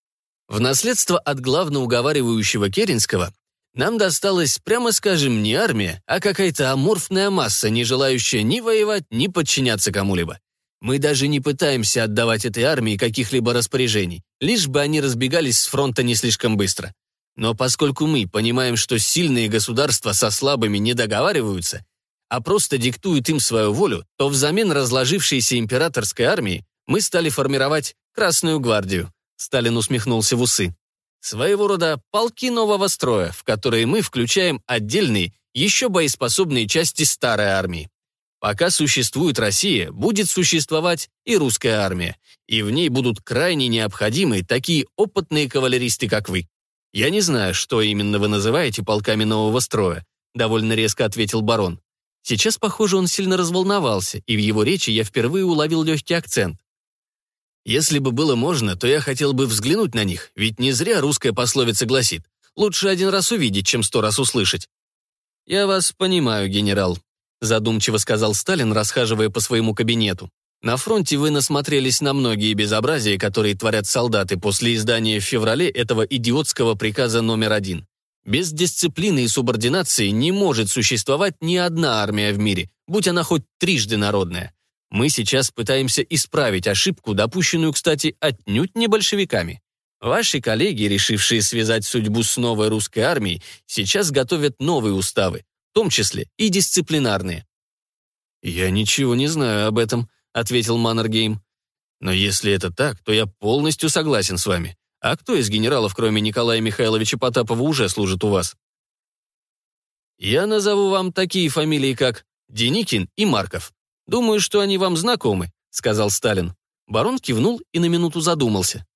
В наследство от главноуговаривающего Керенского нам досталась, прямо скажем, не армия, а какая-то аморфная масса, не желающая ни воевать, ни подчиняться кому-либо. Мы даже не пытаемся отдавать этой армии каких-либо распоряжений, лишь бы они разбегались с фронта не слишком быстро. Но поскольку мы понимаем, что сильные государства со слабыми не договариваются, а просто диктуют им свою волю, то взамен разложившейся императорской армии мы стали формировать Красную гвардию. Сталин усмехнулся в усы. Своего рода полки нового строя, в которые мы включаем отдельные, еще боеспособные части старой армии. Пока существует Россия, будет существовать и русская армия, и в ней будут крайне необходимы такие опытные кавалеристы, как вы. Я не знаю, что именно вы называете полками нового строя, довольно резко ответил барон. Сейчас, похоже, он сильно разволновался, и в его речи я впервые уловил легкий акцент. Если бы было можно, то я хотел бы взглянуть на них, ведь не зря русская пословица гласит «Лучше один раз увидеть, чем сто раз услышать». «Я вас понимаю, генерал», — задумчиво сказал Сталин, расхаживая по своему кабинету. «На фронте вы насмотрелись на многие безобразия, которые творят солдаты после издания в феврале этого идиотского приказа номер один. Без дисциплины и субординации не может существовать ни одна армия в мире, будь она хоть трижды народная. Мы сейчас пытаемся исправить ошибку, допущенную, кстати, отнюдь не большевиками. Ваши коллеги, решившие связать судьбу с новой русской армией, сейчас готовят новые уставы, в том числе и дисциплинарные. «Я ничего не знаю об этом», — ответил Маннергейм. «Но если это так, то я полностью согласен с вами. А кто из генералов, кроме Николая Михайловича Потапова, уже служит у вас?» «Я назову вам такие фамилии, как Деникин и Марков. «Думаю, что они вам знакомы», — сказал Сталин. Барон кивнул и на минуту задумался.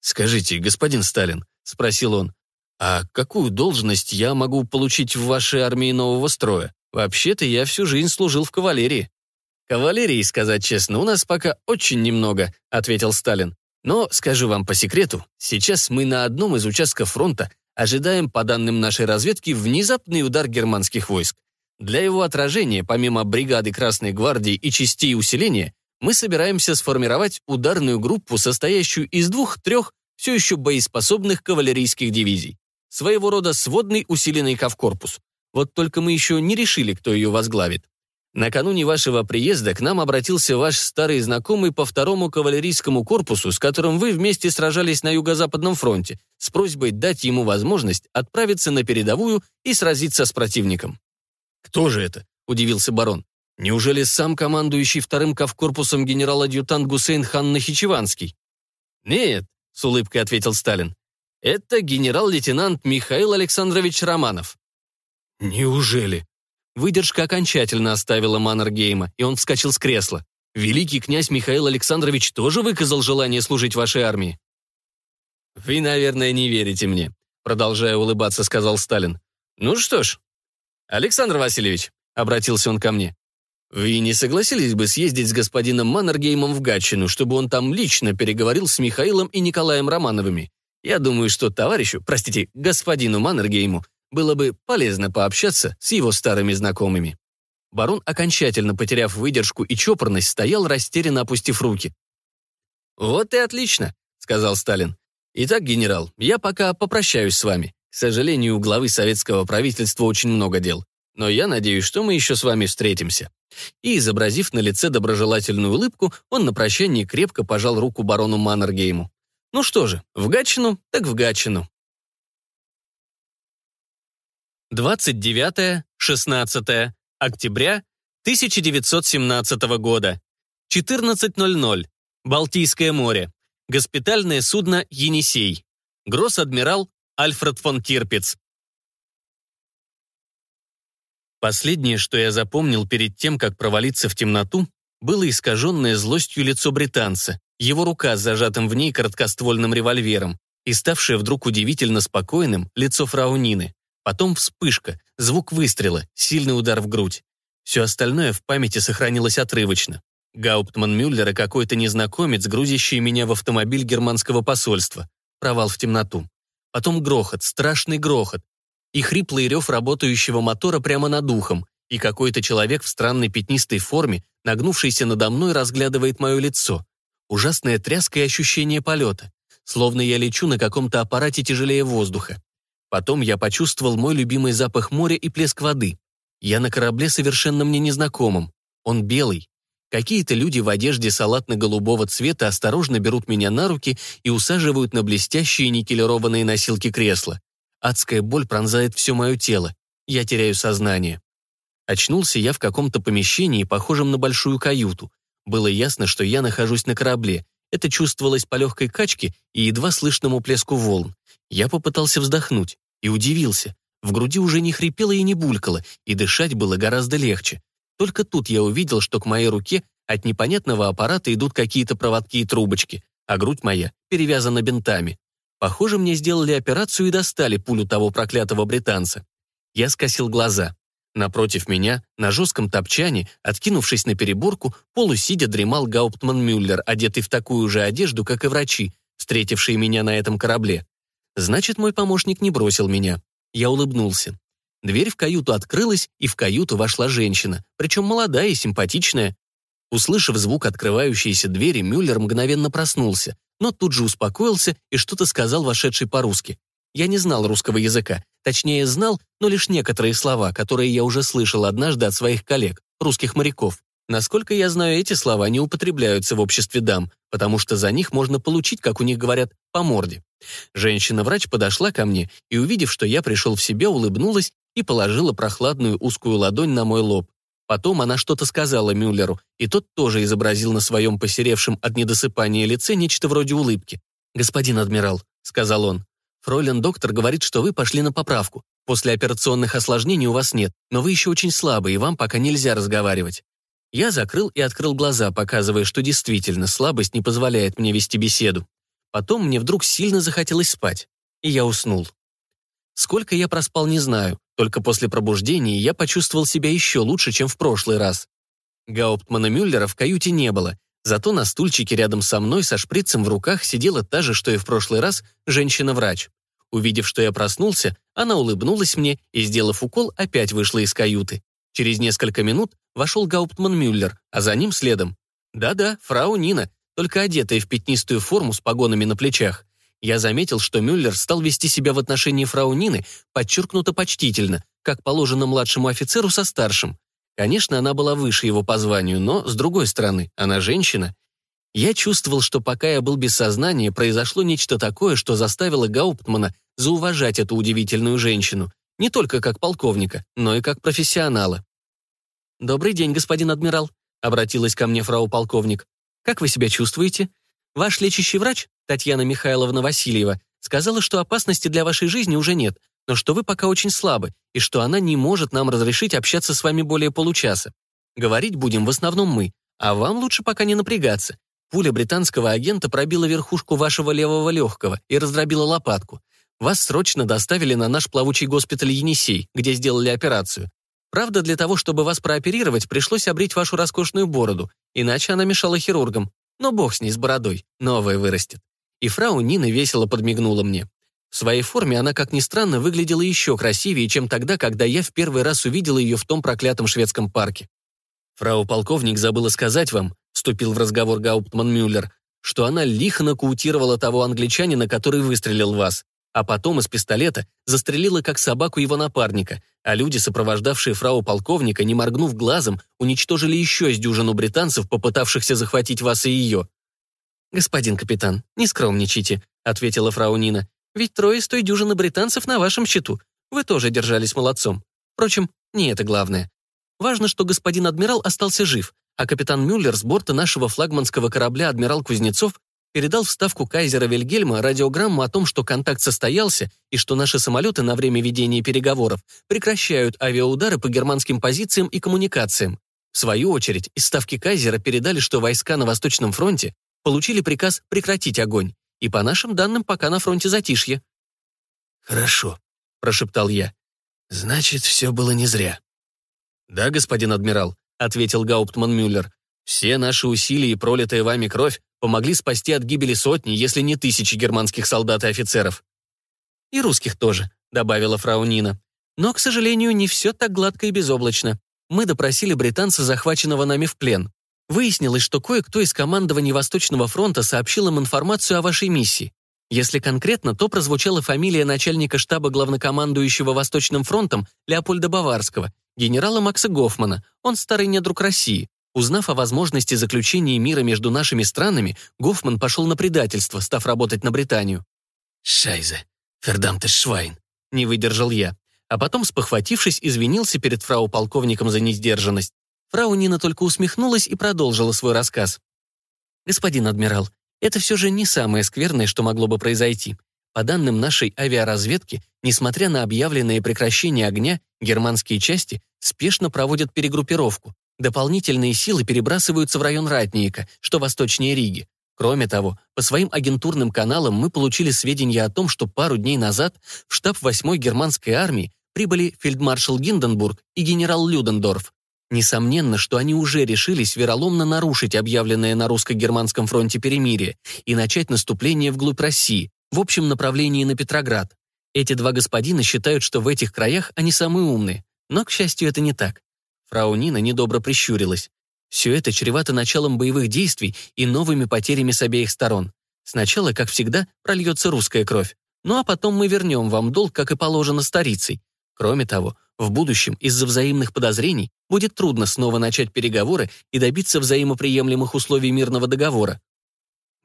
«Скажите, господин Сталин», — спросил он, «а какую должность я могу получить в вашей армии нового строя? Вообще-то я всю жизнь служил в кавалерии». «Кавалерии, сказать честно, у нас пока очень немного», — ответил Сталин. «Но, скажу вам по секрету, сейчас мы на одном из участков фронта ожидаем, по данным нашей разведки, внезапный удар германских войск. Для его отражения, помимо бригады Красной Гвардии и частей усиления, мы собираемся сформировать ударную группу, состоящую из двух-трех все еще боеспособных кавалерийских дивизий. Своего рода сводный усиленный кавкорпус. Вот только мы еще не решили, кто ее возглавит. Накануне вашего приезда к нам обратился ваш старый знакомый по второму кавалерийскому корпусу, с которым вы вместе сражались на Юго-Западном фронте, с просьбой дать ему возможность отправиться на передовую и сразиться с противником. «Кто же это?» – удивился барон. «Неужели сам командующий вторым кавкорпусом генерал-адъютант Гусейн хан Нахичеванский?» «Нет», – с улыбкой ответил Сталин. «Это генерал-лейтенант Михаил Александрович Романов». «Неужели?» Выдержка окончательно оставила Маннергейма, и он вскочил с кресла. «Великий князь Михаил Александрович тоже выказал желание служить вашей армии?» «Вы, наверное, не верите мне», — продолжая улыбаться, сказал Сталин. «Ну что ж, Александр Васильевич», — обратился он ко мне, «вы не согласились бы съездить с господином Маннергеймом в Гатчину, чтобы он там лично переговорил с Михаилом и Николаем Романовыми? Я думаю, что товарищу, простите, господину Маннергейму, было бы полезно пообщаться с его старыми знакомыми. Барон, окончательно потеряв выдержку и чопорность, стоял растерянно опустив руки. «Вот и отлично», — сказал Сталин. «Итак, генерал, я пока попрощаюсь с вами. К сожалению, у главы советского правительства очень много дел. Но я надеюсь, что мы еще с вами встретимся». И, изобразив на лице доброжелательную улыбку, он на прощание крепко пожал руку барону Маннергейму. «Ну что же, в Гатчину, так в Гатчину. 29-16 октября 1917 года. 14.00. Балтийское море. Госпитальное судно «Енисей». Гросс-адмирал Альфред фон Тирпиц. Последнее, что я запомнил перед тем, как провалиться в темноту, было искаженное злостью лицо британца, его рука с зажатым в ней короткоствольным револьвером и ставшее вдруг удивительно спокойным лицо фрау Нины. Потом вспышка, звук выстрела, сильный удар в грудь. Все остальное в памяти сохранилось отрывочно. Гауптман Мюллер и какой-то незнакомец, грузящий меня в автомобиль германского посольства. Провал в темноту. Потом грохот, страшный грохот. И хриплый рев работающего мотора прямо над ухом. И какой-то человек в странной пятнистой форме, нагнувшийся надо мной, разглядывает мое лицо. Ужасная тряска и ощущение полета. Словно я лечу на каком-то аппарате тяжелее воздуха. Потом я почувствовал мой любимый запах моря и плеск воды. Я на корабле совершенно мне незнакомым. Он белый. Какие-то люди в одежде салатно-голубого цвета осторожно берут меня на руки и усаживают на блестящие никелированные носилки кресла. Адская боль пронзает все мое тело. Я теряю сознание. Очнулся я в каком-то помещении, похожем на большую каюту. Было ясно, что я нахожусь на корабле. Это чувствовалось по легкой качке и едва слышному плеску волн. Я попытался вздохнуть и удивился. В груди уже не хрипело и не булькало, и дышать было гораздо легче. Только тут я увидел, что к моей руке от непонятного аппарата идут какие-то проводки и трубочки, а грудь моя перевязана бинтами. Похоже, мне сделали операцию и достали пулю того проклятого британца. Я скосил глаза. Напротив меня, на жестком топчане, откинувшись на переборку, полусидя дремал Гауптман Мюллер, одетый в такую же одежду, как и врачи, встретившие меня на этом корабле. Значит, мой помощник не бросил меня. Я улыбнулся. Дверь в каюту открылась, и в каюту вошла женщина, причем молодая и симпатичная. Услышав звук открывающейся двери, Мюллер мгновенно проснулся, но тут же успокоился и что-то сказал вошедший по-русски. Я не знал русского языка, точнее знал, но лишь некоторые слова, которые я уже слышал однажды от своих коллег, русских моряков. Насколько я знаю, эти слова не употребляются в обществе дам, потому что за них можно получить, как у них говорят, по морде. Женщина-врач подошла ко мне и, увидев, что я пришел в себя, улыбнулась и положила прохладную узкую ладонь на мой лоб. Потом она что-то сказала Мюллеру, и тот тоже изобразил на своем посеревшем от недосыпания лице нечто вроде улыбки. «Господин адмирал», — сказал он, — «фройлен доктор говорит, что вы пошли на поправку. После операционных осложнений у вас нет, но вы еще очень слабы, и вам пока нельзя разговаривать. Я закрыл и открыл глаза, показывая, что действительно слабость не позволяет мне вести беседу. Потом мне вдруг сильно захотелось спать, и я уснул. Сколько я проспал, не знаю, только после пробуждения я почувствовал себя еще лучше, чем в прошлый раз. Гауптмана Мюллера в каюте не было, зато на стульчике рядом со мной со шприцем в руках сидела та же, что и в прошлый раз, женщина-врач. Увидев, что я проснулся, она улыбнулась мне и, сделав укол, опять вышла из каюты. Через несколько минут вошел Гауптман Мюллер, а за ним следом. Да-да, фрау Нина, только одетая в пятнистую форму с погонами на плечах. Я заметил, что Мюллер стал вести себя в отношении фрау Нины подчеркнуто почтительно, как положено младшему офицеру со старшим. Конечно, она была выше его по званию, но, с другой стороны, она женщина. Я чувствовал, что пока я был без сознания, произошло нечто такое, что заставило Гауптмана зауважать эту удивительную женщину, не только как полковника, но и как профессионала. «Добрый день, господин адмирал», — обратилась ко мне фрау полковник. «Как вы себя чувствуете? Ваш лечащий врач, Татьяна Михайловна Васильева, сказала, что опасности для вашей жизни уже нет, но что вы пока очень слабы, и что она не может нам разрешить общаться с вами более получаса. Говорить будем в основном мы, а вам лучше пока не напрягаться. Пуля британского агента пробила верхушку вашего левого легкого и раздробила лопатку. Вас срочно доставили на наш плавучий госпиталь Енисей, где сделали операцию. Правда, для того, чтобы вас прооперировать, пришлось обрить вашу роскошную бороду, иначе она мешала хирургам. Но бог с ней, с бородой, новая вырастет. И фрау Нина весело подмигнула мне. В своей форме она, как ни странно, выглядела еще красивее, чем тогда, когда я в первый раз увидел ее в том проклятом шведском парке. «Фрау полковник забыла сказать вам», — вступил в разговор Гауптман Мюллер, что она лихо нокаутировала того англичанина, который выстрелил вас, а потом из пистолета застрелила как собаку его напарника, а люди, сопровождавшие фрау полковника, не моргнув глазом, уничтожили еще с дюжину британцев, попытавшихся захватить вас и ее. «Господин капитан, не скромничайте», — ответила фрау Нина. Ведь трое из той дюжины британцев на вашем счету. Вы тоже держались молодцом. Впрочем, не это главное. Важно, что господин адмирал остался жив, а капитан Мюллер с борта нашего флагманского корабля «Адмирал Кузнецов» передал в ставку кайзера Вильгельма радиограмму о том, что контакт состоялся и что наши самолеты на время ведения переговоров прекращают авиаудары по германским позициям и коммуникациям. В свою очередь, из ставки кайзера передали, что войска на Восточном фронте получили приказ прекратить огонь, и по нашим данным пока на фронте затишье». «Хорошо», — прошептал я. «Значит, все было не зря». «Да, господин адмирал», — ответил Гауптман Мюллер. «Все наши усилия и пролитая вами кровь помогли спасти от гибели сотни, если не тысячи германских солдат и офицеров». «И русских тоже», — добавила фрау Нина. «Но, к сожалению, не все так гладко и безоблачно. Мы допросили британца, захваченного нами в плен. Выяснилось, что кое-кто из командования Восточного фронта сообщил им информацию о вашей миссии. Если конкретно, то прозвучала фамилия начальника штаба главнокомандующего Восточным фронтом Леопольда Баварского, генерала Макса Гофмана, он старый недруг России. Узнав о возможности заключения мира между нашими странами, Гофман пошел на предательство, став работать на Британию. «Шайзе, ты Швайн», — не выдержал я. А потом, спохватившись, извинился перед фрау-полковником за несдержанность. Фрау Нина только усмехнулась и продолжила свой рассказ. «Господин адмирал, это все же не самое скверное, что могло бы произойти. По данным нашей авиаразведки, несмотря на объявленное прекращение огня, германские части спешно проводят перегруппировку. Дополнительные силы перебрасываются в район Ратника, что восточнее Риги. Кроме того, по своим агентурным каналам мы получили сведения о том, что пару дней назад в штаб 8-й германской армии прибыли фельдмаршал Гинденбург и генерал Людендорф. Несомненно, что они уже решились вероломно нарушить объявленное на русско-германском фронте перемирие и начать наступление вглубь России, в общем направлении на Петроград. Эти два господина считают, что в этих краях они самые умные, но, к счастью, это не так. Фрау Нина недобро прищурилась. Все это чревато началом боевых действий и новыми потерями с обеих сторон. Сначала, как всегда, прольется русская кровь. Ну а потом мы вернем вам долг, как и положено старицей. Кроме того, в будущем из-за взаимных подозрений будет трудно снова начать переговоры и добиться взаимоприемлемых условий мирного договора.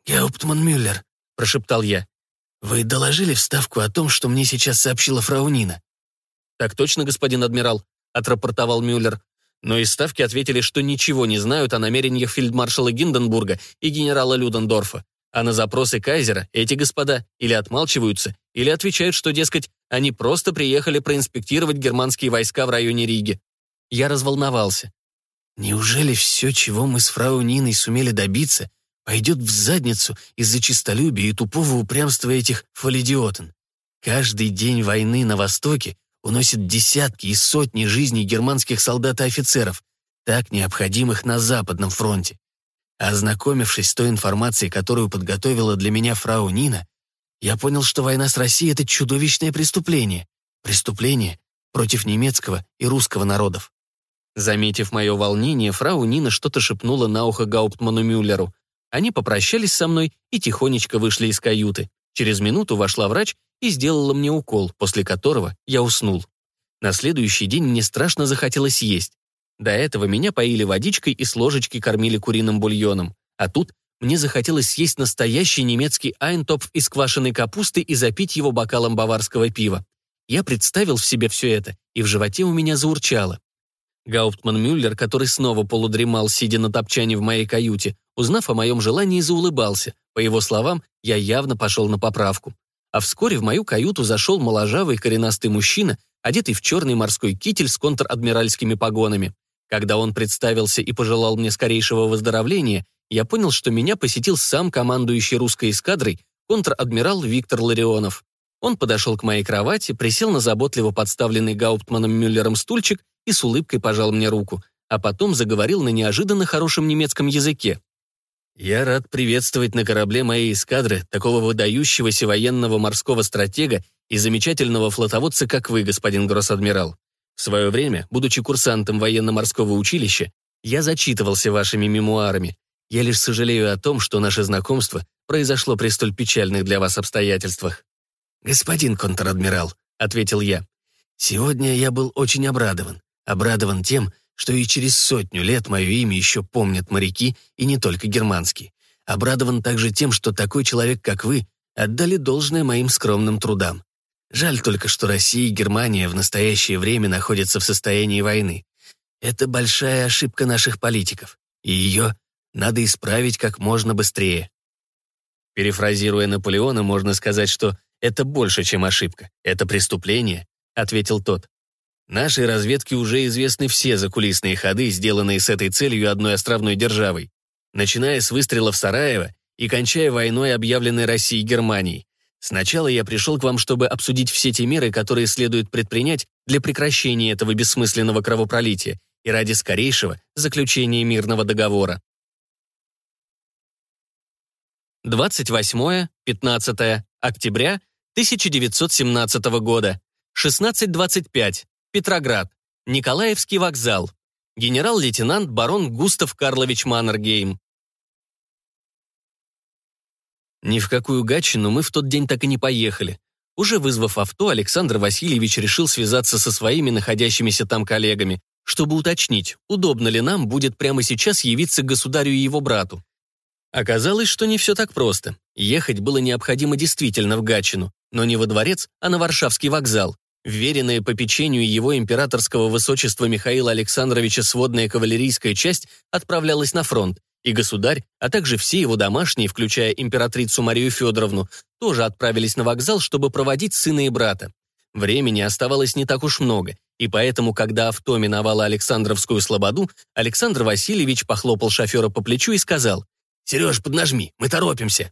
«Гауптман Мюллер», — прошептал я, — «вы доложили вставку о том, что мне сейчас сообщила фрау Нина?» «Так точно, господин адмирал», — отрапортовал Мюллер. Но из ставки ответили, что ничего не знают о намерениях фельдмаршала Гинденбурга и генерала Людендорфа. А на запросы Кайзера эти господа или отмалчиваются, или отвечают, что, дескать, они просто приехали проинспектировать германские войска в районе Риги. Я разволновался. Неужели все, чего мы с фрау Ниной сумели добиться, пойдет в задницу из-за честолюбия и тупого упрямства этих фалидиотен? Каждый день войны на Востоке уносит десятки и сотни жизней германских солдат и офицеров, так необходимых на Западном фронте. Ознакомившись с той информацией, которую подготовила для меня фрау Нина, я понял, что война с Россией — это чудовищное преступление. Преступление против немецкого и русского народов. Заметив мое волнение, фрау Нина что-то шепнула на ухо Гауптману Мюллеру. Они попрощались со мной и тихонечко вышли из каюты. Через минуту вошла врач и сделала мне укол, после которого я уснул. На следующий день мне страшно захотелось есть. До этого меня поили водичкой и с ложечки кормили куриным бульоном. А тут мне захотелось съесть настоящий немецкий айнтопф из квашеной капусты и запить его бокалом баварского пива. Я представил в себе все это, и в животе у меня заурчало. Гауптман Мюллер, который снова полудремал, сидя на топчане в моей каюте, узнав о моем желании, заулыбался. По его словам, я явно пошел на поправку. А вскоре в мою каюту зашел моложавый коренастый мужчина, одетый в черный морской китель с контр-адмиральскими погонами. Когда он представился и пожелал мне скорейшего выздоровления, я понял, что меня посетил сам командующий русской эскадрой контр-адмирал Виктор Ларионов. Он подошел к моей кровати, присел на заботливо подставленный Гауптманом Мюллером стульчик и с улыбкой пожал мне руку, а потом заговорил на неожиданно хорошем немецком языке. «Я рад приветствовать на корабле моей эскадры такого выдающегося военного морского стратега и замечательного флотоводца, как вы, господин гросс-адмирал. В свое время, будучи курсантом военно-морского училища, я зачитывался вашими мемуарами. Я лишь сожалею о том, что наше знакомство произошло при столь печальных для вас обстоятельствах. «Господин контр-адмирал», — ответил я, — «сегодня я был очень обрадован. Обрадован тем, что и через сотню лет мое имя еще помнят моряки, и не только германские. Обрадован также тем, что такой человек, как вы, отдали должное моим скромным трудам. Жаль только, что Россия и Германия в настоящее время находятся в состоянии войны. Это большая ошибка наших политиков, и ее надо исправить как можно быстрее. Перефразируя Наполеона, можно сказать, что это больше, чем ошибка. Это преступление, ответил тот. Нашей разведке уже известны все закулисные ходы, сделанные с этой целью одной островной державой, начиная с выстрелов Сараева и кончая войной, объявленной Россией и Германией. Сначала я пришел к вам, чтобы обсудить все те меры, которые следует предпринять для прекращения этого бессмысленного кровопролития и ради скорейшего заключения мирного договора. 28-15 октября 1917 года, 16.25, Петроград, Николаевский вокзал, генерал-лейтенант барон Густав Карлович Маннергейм. Ни в какую гатчину мы в тот день так и не поехали. Уже вызвав авто, Александр Васильевич решил связаться со своими находящимися там коллегами, чтобы уточнить, удобно ли нам будет прямо сейчас явиться к государю и его брату. Оказалось, что не все так просто. Ехать было необходимо действительно в Гатчину, но не во дворец, а на Варшавский вокзал. Вверенная по печенью его императорского высочества Михаила Александровича сводная кавалерийская часть отправлялась на фронт, и государь, а также все его домашние, включая императрицу Марию Федоровну, тоже отправились на вокзал, чтобы проводить сына и брата. Времени оставалось не так уж много, и поэтому, когда авто миновало Александровскую слободу, Александр Васильевич похлопал шофера по плечу и сказал, «Сереж, поднажми, мы торопимся».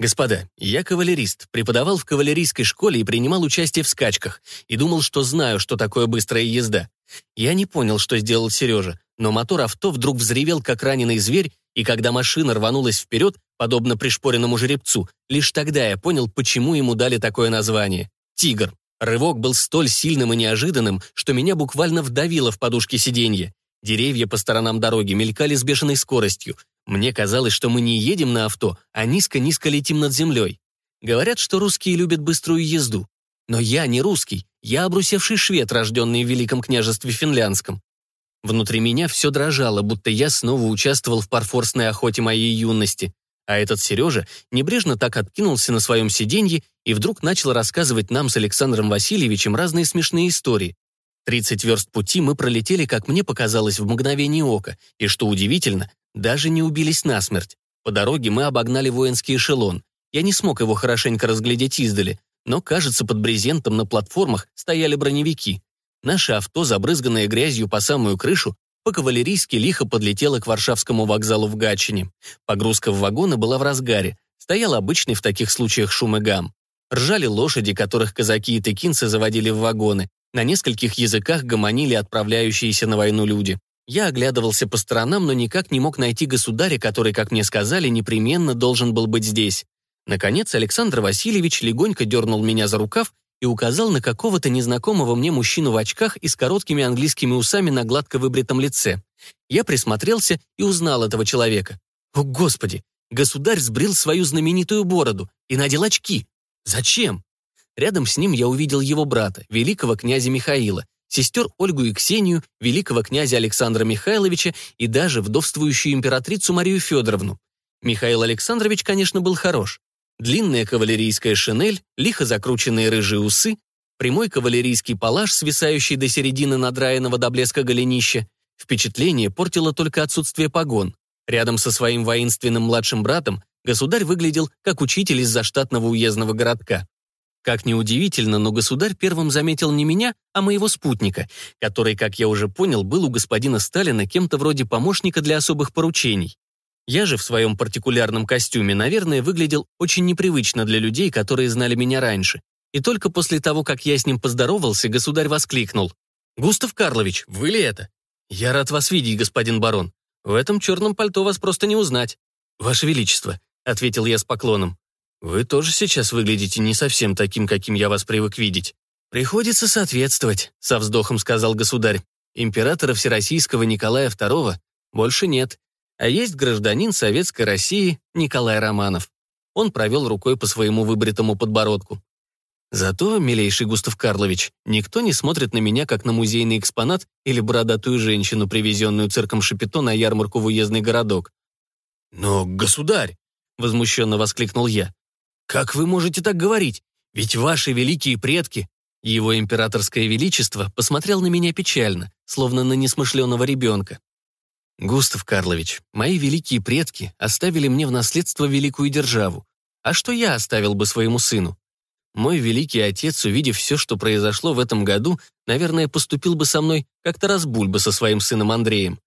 Господа, я кавалерист, преподавал в кавалерийской школе и принимал участие в скачках, и думал, что знаю, что такое быстрая езда. Я не понял, что сделал Сережа, но мотор авто вдруг взревел, как раненый зверь, и когда машина рванулась вперед, подобно пришпоренному жеребцу, лишь тогда я понял, почему ему дали такое название. «Тигр». Рывок был столь сильным и неожиданным, что меня буквально вдавило в подушке сиденья. Деревья по сторонам дороги мелькали с бешеной скоростью. Мне казалось, что мы не едем на авто, а низко-низко летим над землей. Говорят, что русские любят быструю езду. Но я не русский, я обрусевший швед, рожденный в Великом княжестве Финляндском. Внутри меня все дрожало, будто я снова участвовал в парфорсной охоте моей юности. А этот Сережа небрежно так откинулся на своем сиденье и вдруг начал рассказывать нам с Александром Васильевичем разные смешные истории. 30 верст пути мы пролетели, как мне показалось, в мгновение ока, и, что удивительно, даже не убились насмерть. По дороге мы обогнали воинский эшелон. Я не смог его хорошенько разглядеть издали, но, кажется, под брезентом на платформах стояли броневики. Наше авто, забрызганное грязью по самую крышу, по-кавалерийски лихо подлетело к Варшавскому вокзалу в Гатчине. Погрузка в вагоны была в разгаре. Стоял обычный в таких случаях шум и гам. Ржали лошади, которых казаки и текинцы заводили в вагоны. На нескольких языках гомонили отправляющиеся на войну люди. Я оглядывался по сторонам, но никак не мог найти государя, который, как мне сказали, непременно должен был быть здесь. Наконец Александр Васильевич легонько дернул меня за рукав и указал на какого-то незнакомого мне мужчину в очках и с короткими английскими усами на гладко выбритом лице. Я присмотрелся и узнал этого человека. О, Господи! Государь сбрил свою знаменитую бороду и надел очки. Зачем? Рядом с ним я увидел его брата, великого князя Михаила, сестер Ольгу и Ксению, великого князя Александра Михайловича и даже вдовствующую императрицу Марию Федоровну. Михаил Александрович, конечно, был хорош. Длинная кавалерийская шинель, лихо закрученные рыжие усы, прямой кавалерийский палаш, свисающий до середины надраенного до блеска голенища. Впечатление портило только отсутствие погон. Рядом со своим воинственным младшим братом государь выглядел как учитель из заштатного уездного городка. Как ни удивительно, но государь первым заметил не меня, а моего спутника, который, как я уже понял, был у господина Сталина кем-то вроде помощника для особых поручений. Я же в своем партикулярном костюме, наверное, выглядел очень непривычно для людей, которые знали меня раньше. И только после того, как я с ним поздоровался, государь воскликнул. «Густав Карлович, вы ли это?» «Я рад вас видеть, господин барон. В этом черном пальто вас просто не узнать». «Ваше Величество», — ответил я с поклоном. «Вы тоже сейчас выглядите не совсем таким, каким я вас привык видеть». «Приходится соответствовать», — со вздохом сказал государь. «Императора Всероссийского Николая II больше нет, а есть гражданин Советской России Николай Романов». Он провел рукой по своему выбритому подбородку. Зато, милейший Густав Карлович, никто не смотрит на меня как на музейный экспонат или бородатую женщину, привезенную цирком Шапито на ярмарку в уездный городок. «Но, государь!» — возмущенно воскликнул я. «Как вы можете так говорить? Ведь ваши великие предки...» Его императорское величество посмотрел на меня печально, словно на несмышленого ребенка. «Густав Карлович, мои великие предки оставили мне в наследство великую державу. А что я оставил бы своему сыну? Мой великий отец, увидев все, что произошло в этом году, наверное, поступил бы со мной как-то разбуль бы со своим сыном Андреем.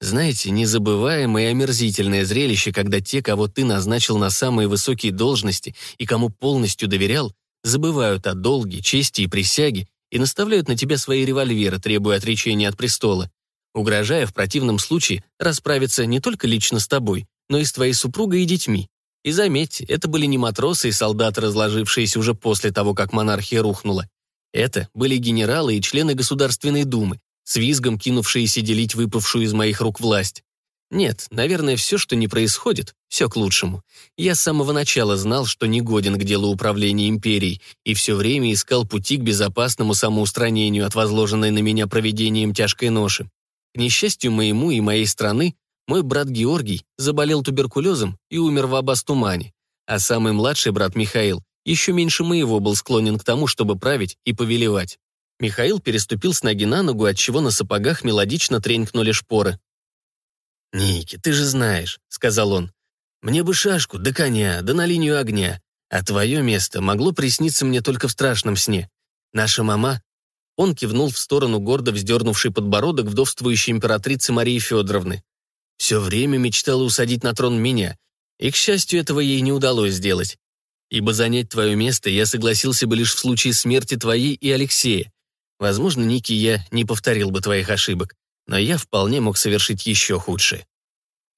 Знаете, незабываемое и омерзительное зрелище, когда те, кого ты назначил на самые высокие должности и кому полностью доверял, забывают о долге, чести и присяге и наставляют на тебя свои револьверы, требуя отречения от престола, угрожая в противном случае расправиться не только лично с тобой, но и с твоей супругой и детьми. И заметьте, это были не матросы и солдаты, разложившиеся уже после того, как монархия рухнула. Это были генералы и члены Государственной Думы, с визгом кинувшиеся делить выпавшую из моих рук власть. Нет, наверное, все, что не происходит, все к лучшему. Я с самого начала знал, что не годен к делу управления империей, и все время искал пути к безопасному самоустранению от возложенной на меня проведением тяжкой ноши. К несчастью моему и моей страны, мой брат Георгий заболел туберкулезом и умер в Абастумане, а самый младший брат Михаил еще меньше моего был склонен к тому, чтобы править и повелевать. Михаил переступил с ноги на ногу, отчего на сапогах мелодично тренькнули шпоры. «Ники, ты же знаешь», — сказал он, «мне бы шашку, да коня, да на линию огня, а твое место могло присниться мне только в страшном сне. Наша мама...» Он кивнул в сторону гордо вздернувшей подбородок вдовствующей императрицы Марии Федоровны. «Все время мечтала усадить на трон меня, и, к счастью, этого ей не удалось сделать. Ибо занять твое место я согласился бы лишь в случае смерти твоей и Алексея, Возможно, Ники, я не повторил бы твоих ошибок, но я вполне мог совершить еще худшее.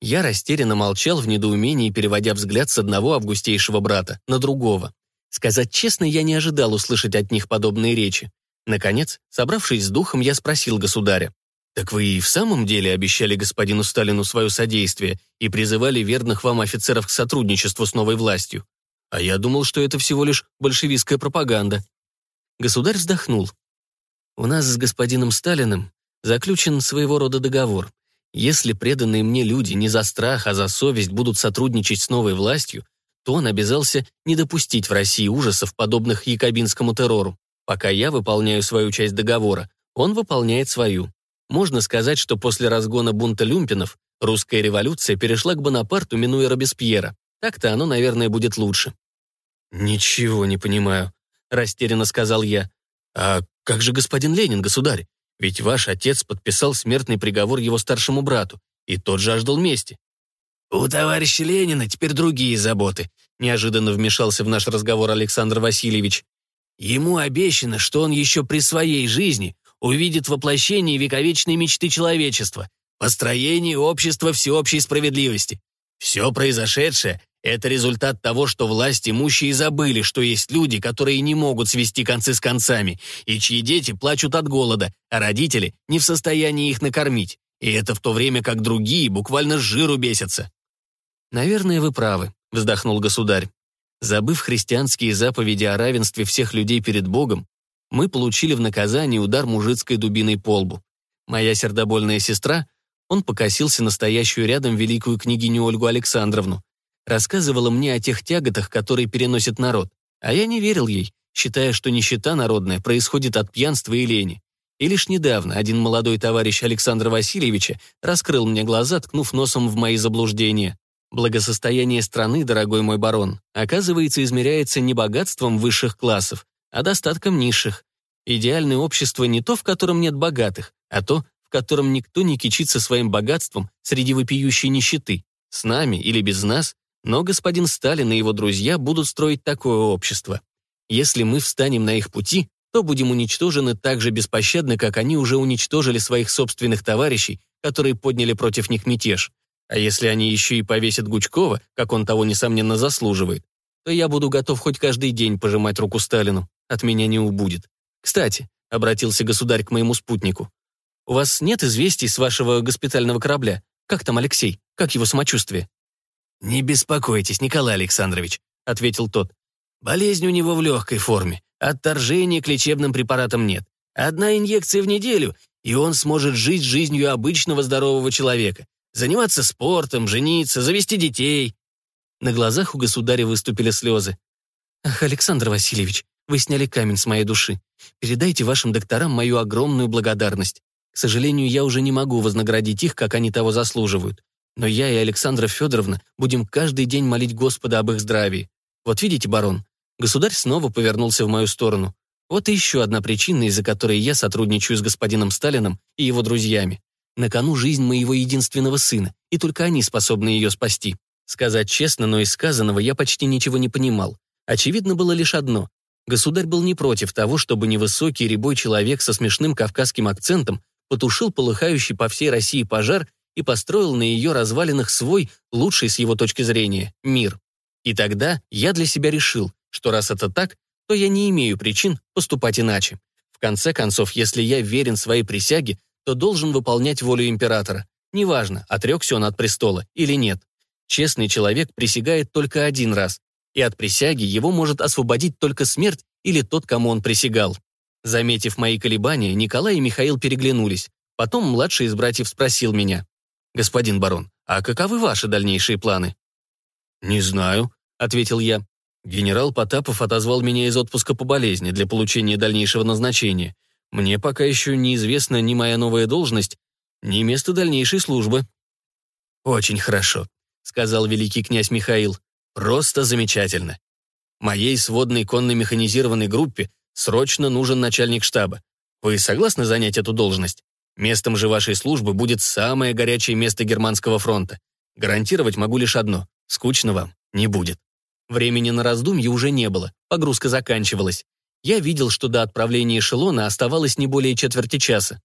Я растерянно молчал в недоумении, переводя взгляд с одного августейшего брата на другого. Сказать честно, я не ожидал услышать от них подобные речи. Наконец, собравшись с духом, я спросил государя. «Так вы и в самом деле обещали господину Сталину свое содействие и призывали верных вам офицеров к сотрудничеству с новой властью? А я думал, что это всего лишь большевистская пропаганда». Государь вздохнул. У нас с господином Сталиным заключен своего рода договор. Если преданные мне люди не за страх, а за совесть будут сотрудничать с новой властью, то он обязался не допустить в России ужасов, подобных якобинскому террору. Пока я выполняю свою часть договора, он выполняет свою. Можно сказать, что после разгона бунта люмпинов русская революция перешла к Бонапарту, минуя Робеспьера. Так-то оно, наверное, будет лучше. «Ничего не понимаю», — растерянно сказал я. «А как же господин Ленин, государь? Ведь ваш отец подписал смертный приговор его старшему брату, и тот жаждал мести». «У товарища Ленина теперь другие заботы», неожиданно вмешался в наш разговор Александр Васильевич. «Ему обещано, что он еще при своей жизни увидит воплощение вековечной мечты человечества, построение общества всеобщей справедливости. Все произошедшее это результат того, что власть имущие забыли, что есть люди, которые не могут свести концы с концами, и чьи дети плачут от голода, а родители не в состоянии их накормить. И это в то время, как другие буквально с жиру бесятся. «Наверное, вы правы», — вздохнул государь. Забыв христианские заповеди о равенстве всех людей перед Богом, мы получили в наказание удар мужицкой дубиной по лбу. Моя сердобольная сестра, он покосился настоящую рядом великую княгиню Ольгу Александровну, рассказывала мне о тех тяготах, которые переносит народ, а я не верил ей, считая, что нищета народная происходит от пьянства и лени. И лишь недавно один молодой товарищ Александра Васильевича раскрыл мне глаза, ткнув носом в мои заблуждения. Благосостояние страны, дорогой мой барон, оказывается, измеряется не богатством высших классов, а достатком низших. Идеальное общество не то, в котором нет богатых, а то, в котором никто не кичится своим богатством среди вопиющей нищеты. С нами или без нас, но господин Сталин и его друзья будут строить такое общество. Если мы встанем на их пути, то будем уничтожены так же беспощадно, как они уже уничтожили своих собственных товарищей, которые подняли против них мятеж. А если они еще и повесят Гучкова, как он того, несомненно, заслуживает, то я буду готов хоть каждый день пожимать руку Сталину. От меня не убудет. Кстати, — обратился государь к моему спутнику, — у вас нет известий с вашего госпитального корабля? Как там Алексей? Как его самочувствие? «Не беспокойтесь, Николай Александрович», — ответил тот. «Болезнь у него в легкой форме. Отторжения к лечебным препаратам нет. Одна инъекция в неделю, и он сможет жить жизнью обычного здорового человека. Заниматься спортом, жениться, завести детей». На глазах у государя выступили слезы. «Ах, Александр Васильевич, вы сняли камень с моей души. Передайте вашим докторам мою огромную благодарность. К сожалению, я уже не могу вознаградить их, как они того заслуживают. Но я и Александра Федоровна будем каждый день молить Господа об их здравии. Вот видите, барон, государь снова повернулся в мою сторону. Вот и еще одна причина, из-за которой я сотрудничаю с господином Сталином и его друзьями. На кону жизнь моего единственного сына, и только они способны ее спасти. Сказать честно, но из сказанного я почти ничего не понимал. Очевидно было лишь одно. Государь был не против того, чтобы невысокий рябой человек со смешным кавказским акцентом потушил полыхающий по всей России пожар и построил на ее развалинах свой, лучший с его точки зрения, мир. И тогда я для себя решил, что раз это так, то я не имею причин поступать иначе. В конце концов, если я верен своей присяге, то должен выполнять волю императора. Неважно, отрекся он от престола или нет. Честный человек присягает только один раз, и от присяги его может освободить только смерть или тот, кому он присягал. Заметив мои колебания, Николай и Михаил переглянулись. Потом младший из братьев спросил меня. «Господин барон, а каковы ваши дальнейшие планы?» «Не знаю», — ответил я. Генерал Потапов отозвал меня из отпуска по болезни для получения дальнейшего назначения. Мне пока еще неизвестна ни моя новая должность, ни место дальнейшей службы. «Очень хорошо», — сказал великий князь Михаил. «Просто замечательно. Моей сводной конной механизированной группе срочно нужен начальник штаба. Вы согласны занять эту должность? Местом же вашей службы будет самое горячее место Германского фронта. Гарантировать могу лишь одно – скучно вам не будет. Времени на раздумье уже не было, погрузка заканчивалась. Я видел, что до отправления эшелона оставалось не более четверти часа.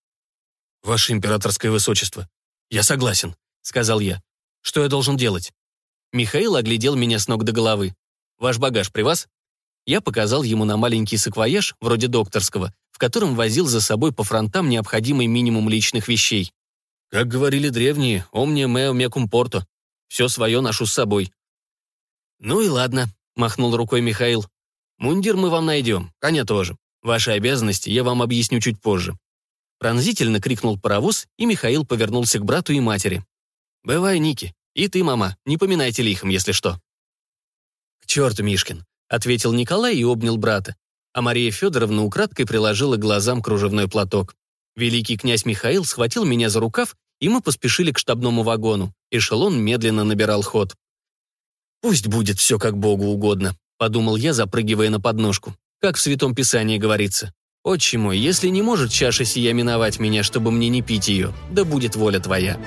«Ваше императорское высочество, я согласен», — сказал я. «Что я должен делать?» Михаил оглядел меня с ног до головы. «Ваш багаж при вас?» Я показал ему на маленький саквояж, вроде докторского, котором возил за собой по фронтам необходимый минимум личных вещей. Как говорили древние, «Omnia meo mecum porto». Все свое ношу с собой. «Ну и ладно», — махнул рукой Михаил. «Мундир мы вам найдем, коня тоже. Ваши обязанности я вам объясню чуть позже». Пронзительно крикнул паровоз, и Михаил повернулся к брату и матери. «Бывай, Ники. И ты, мама, не поминайте лихом, если что». «К черту, Мишкин», — ответил Николай и обнял брата а Мария Федоровна украдкой приложила глазам кружевной платок. Великий князь Михаил схватил меня за рукав, и мы поспешили к штабному вагону. Эшелон медленно набирал ход. «Пусть будет все как Богу угодно», — подумал я, запрыгивая на подножку. Как в Святом Писании говорится. «Отче мой, если не может чаша сия миновать меня, чтобы мне не пить ее, да будет воля твоя».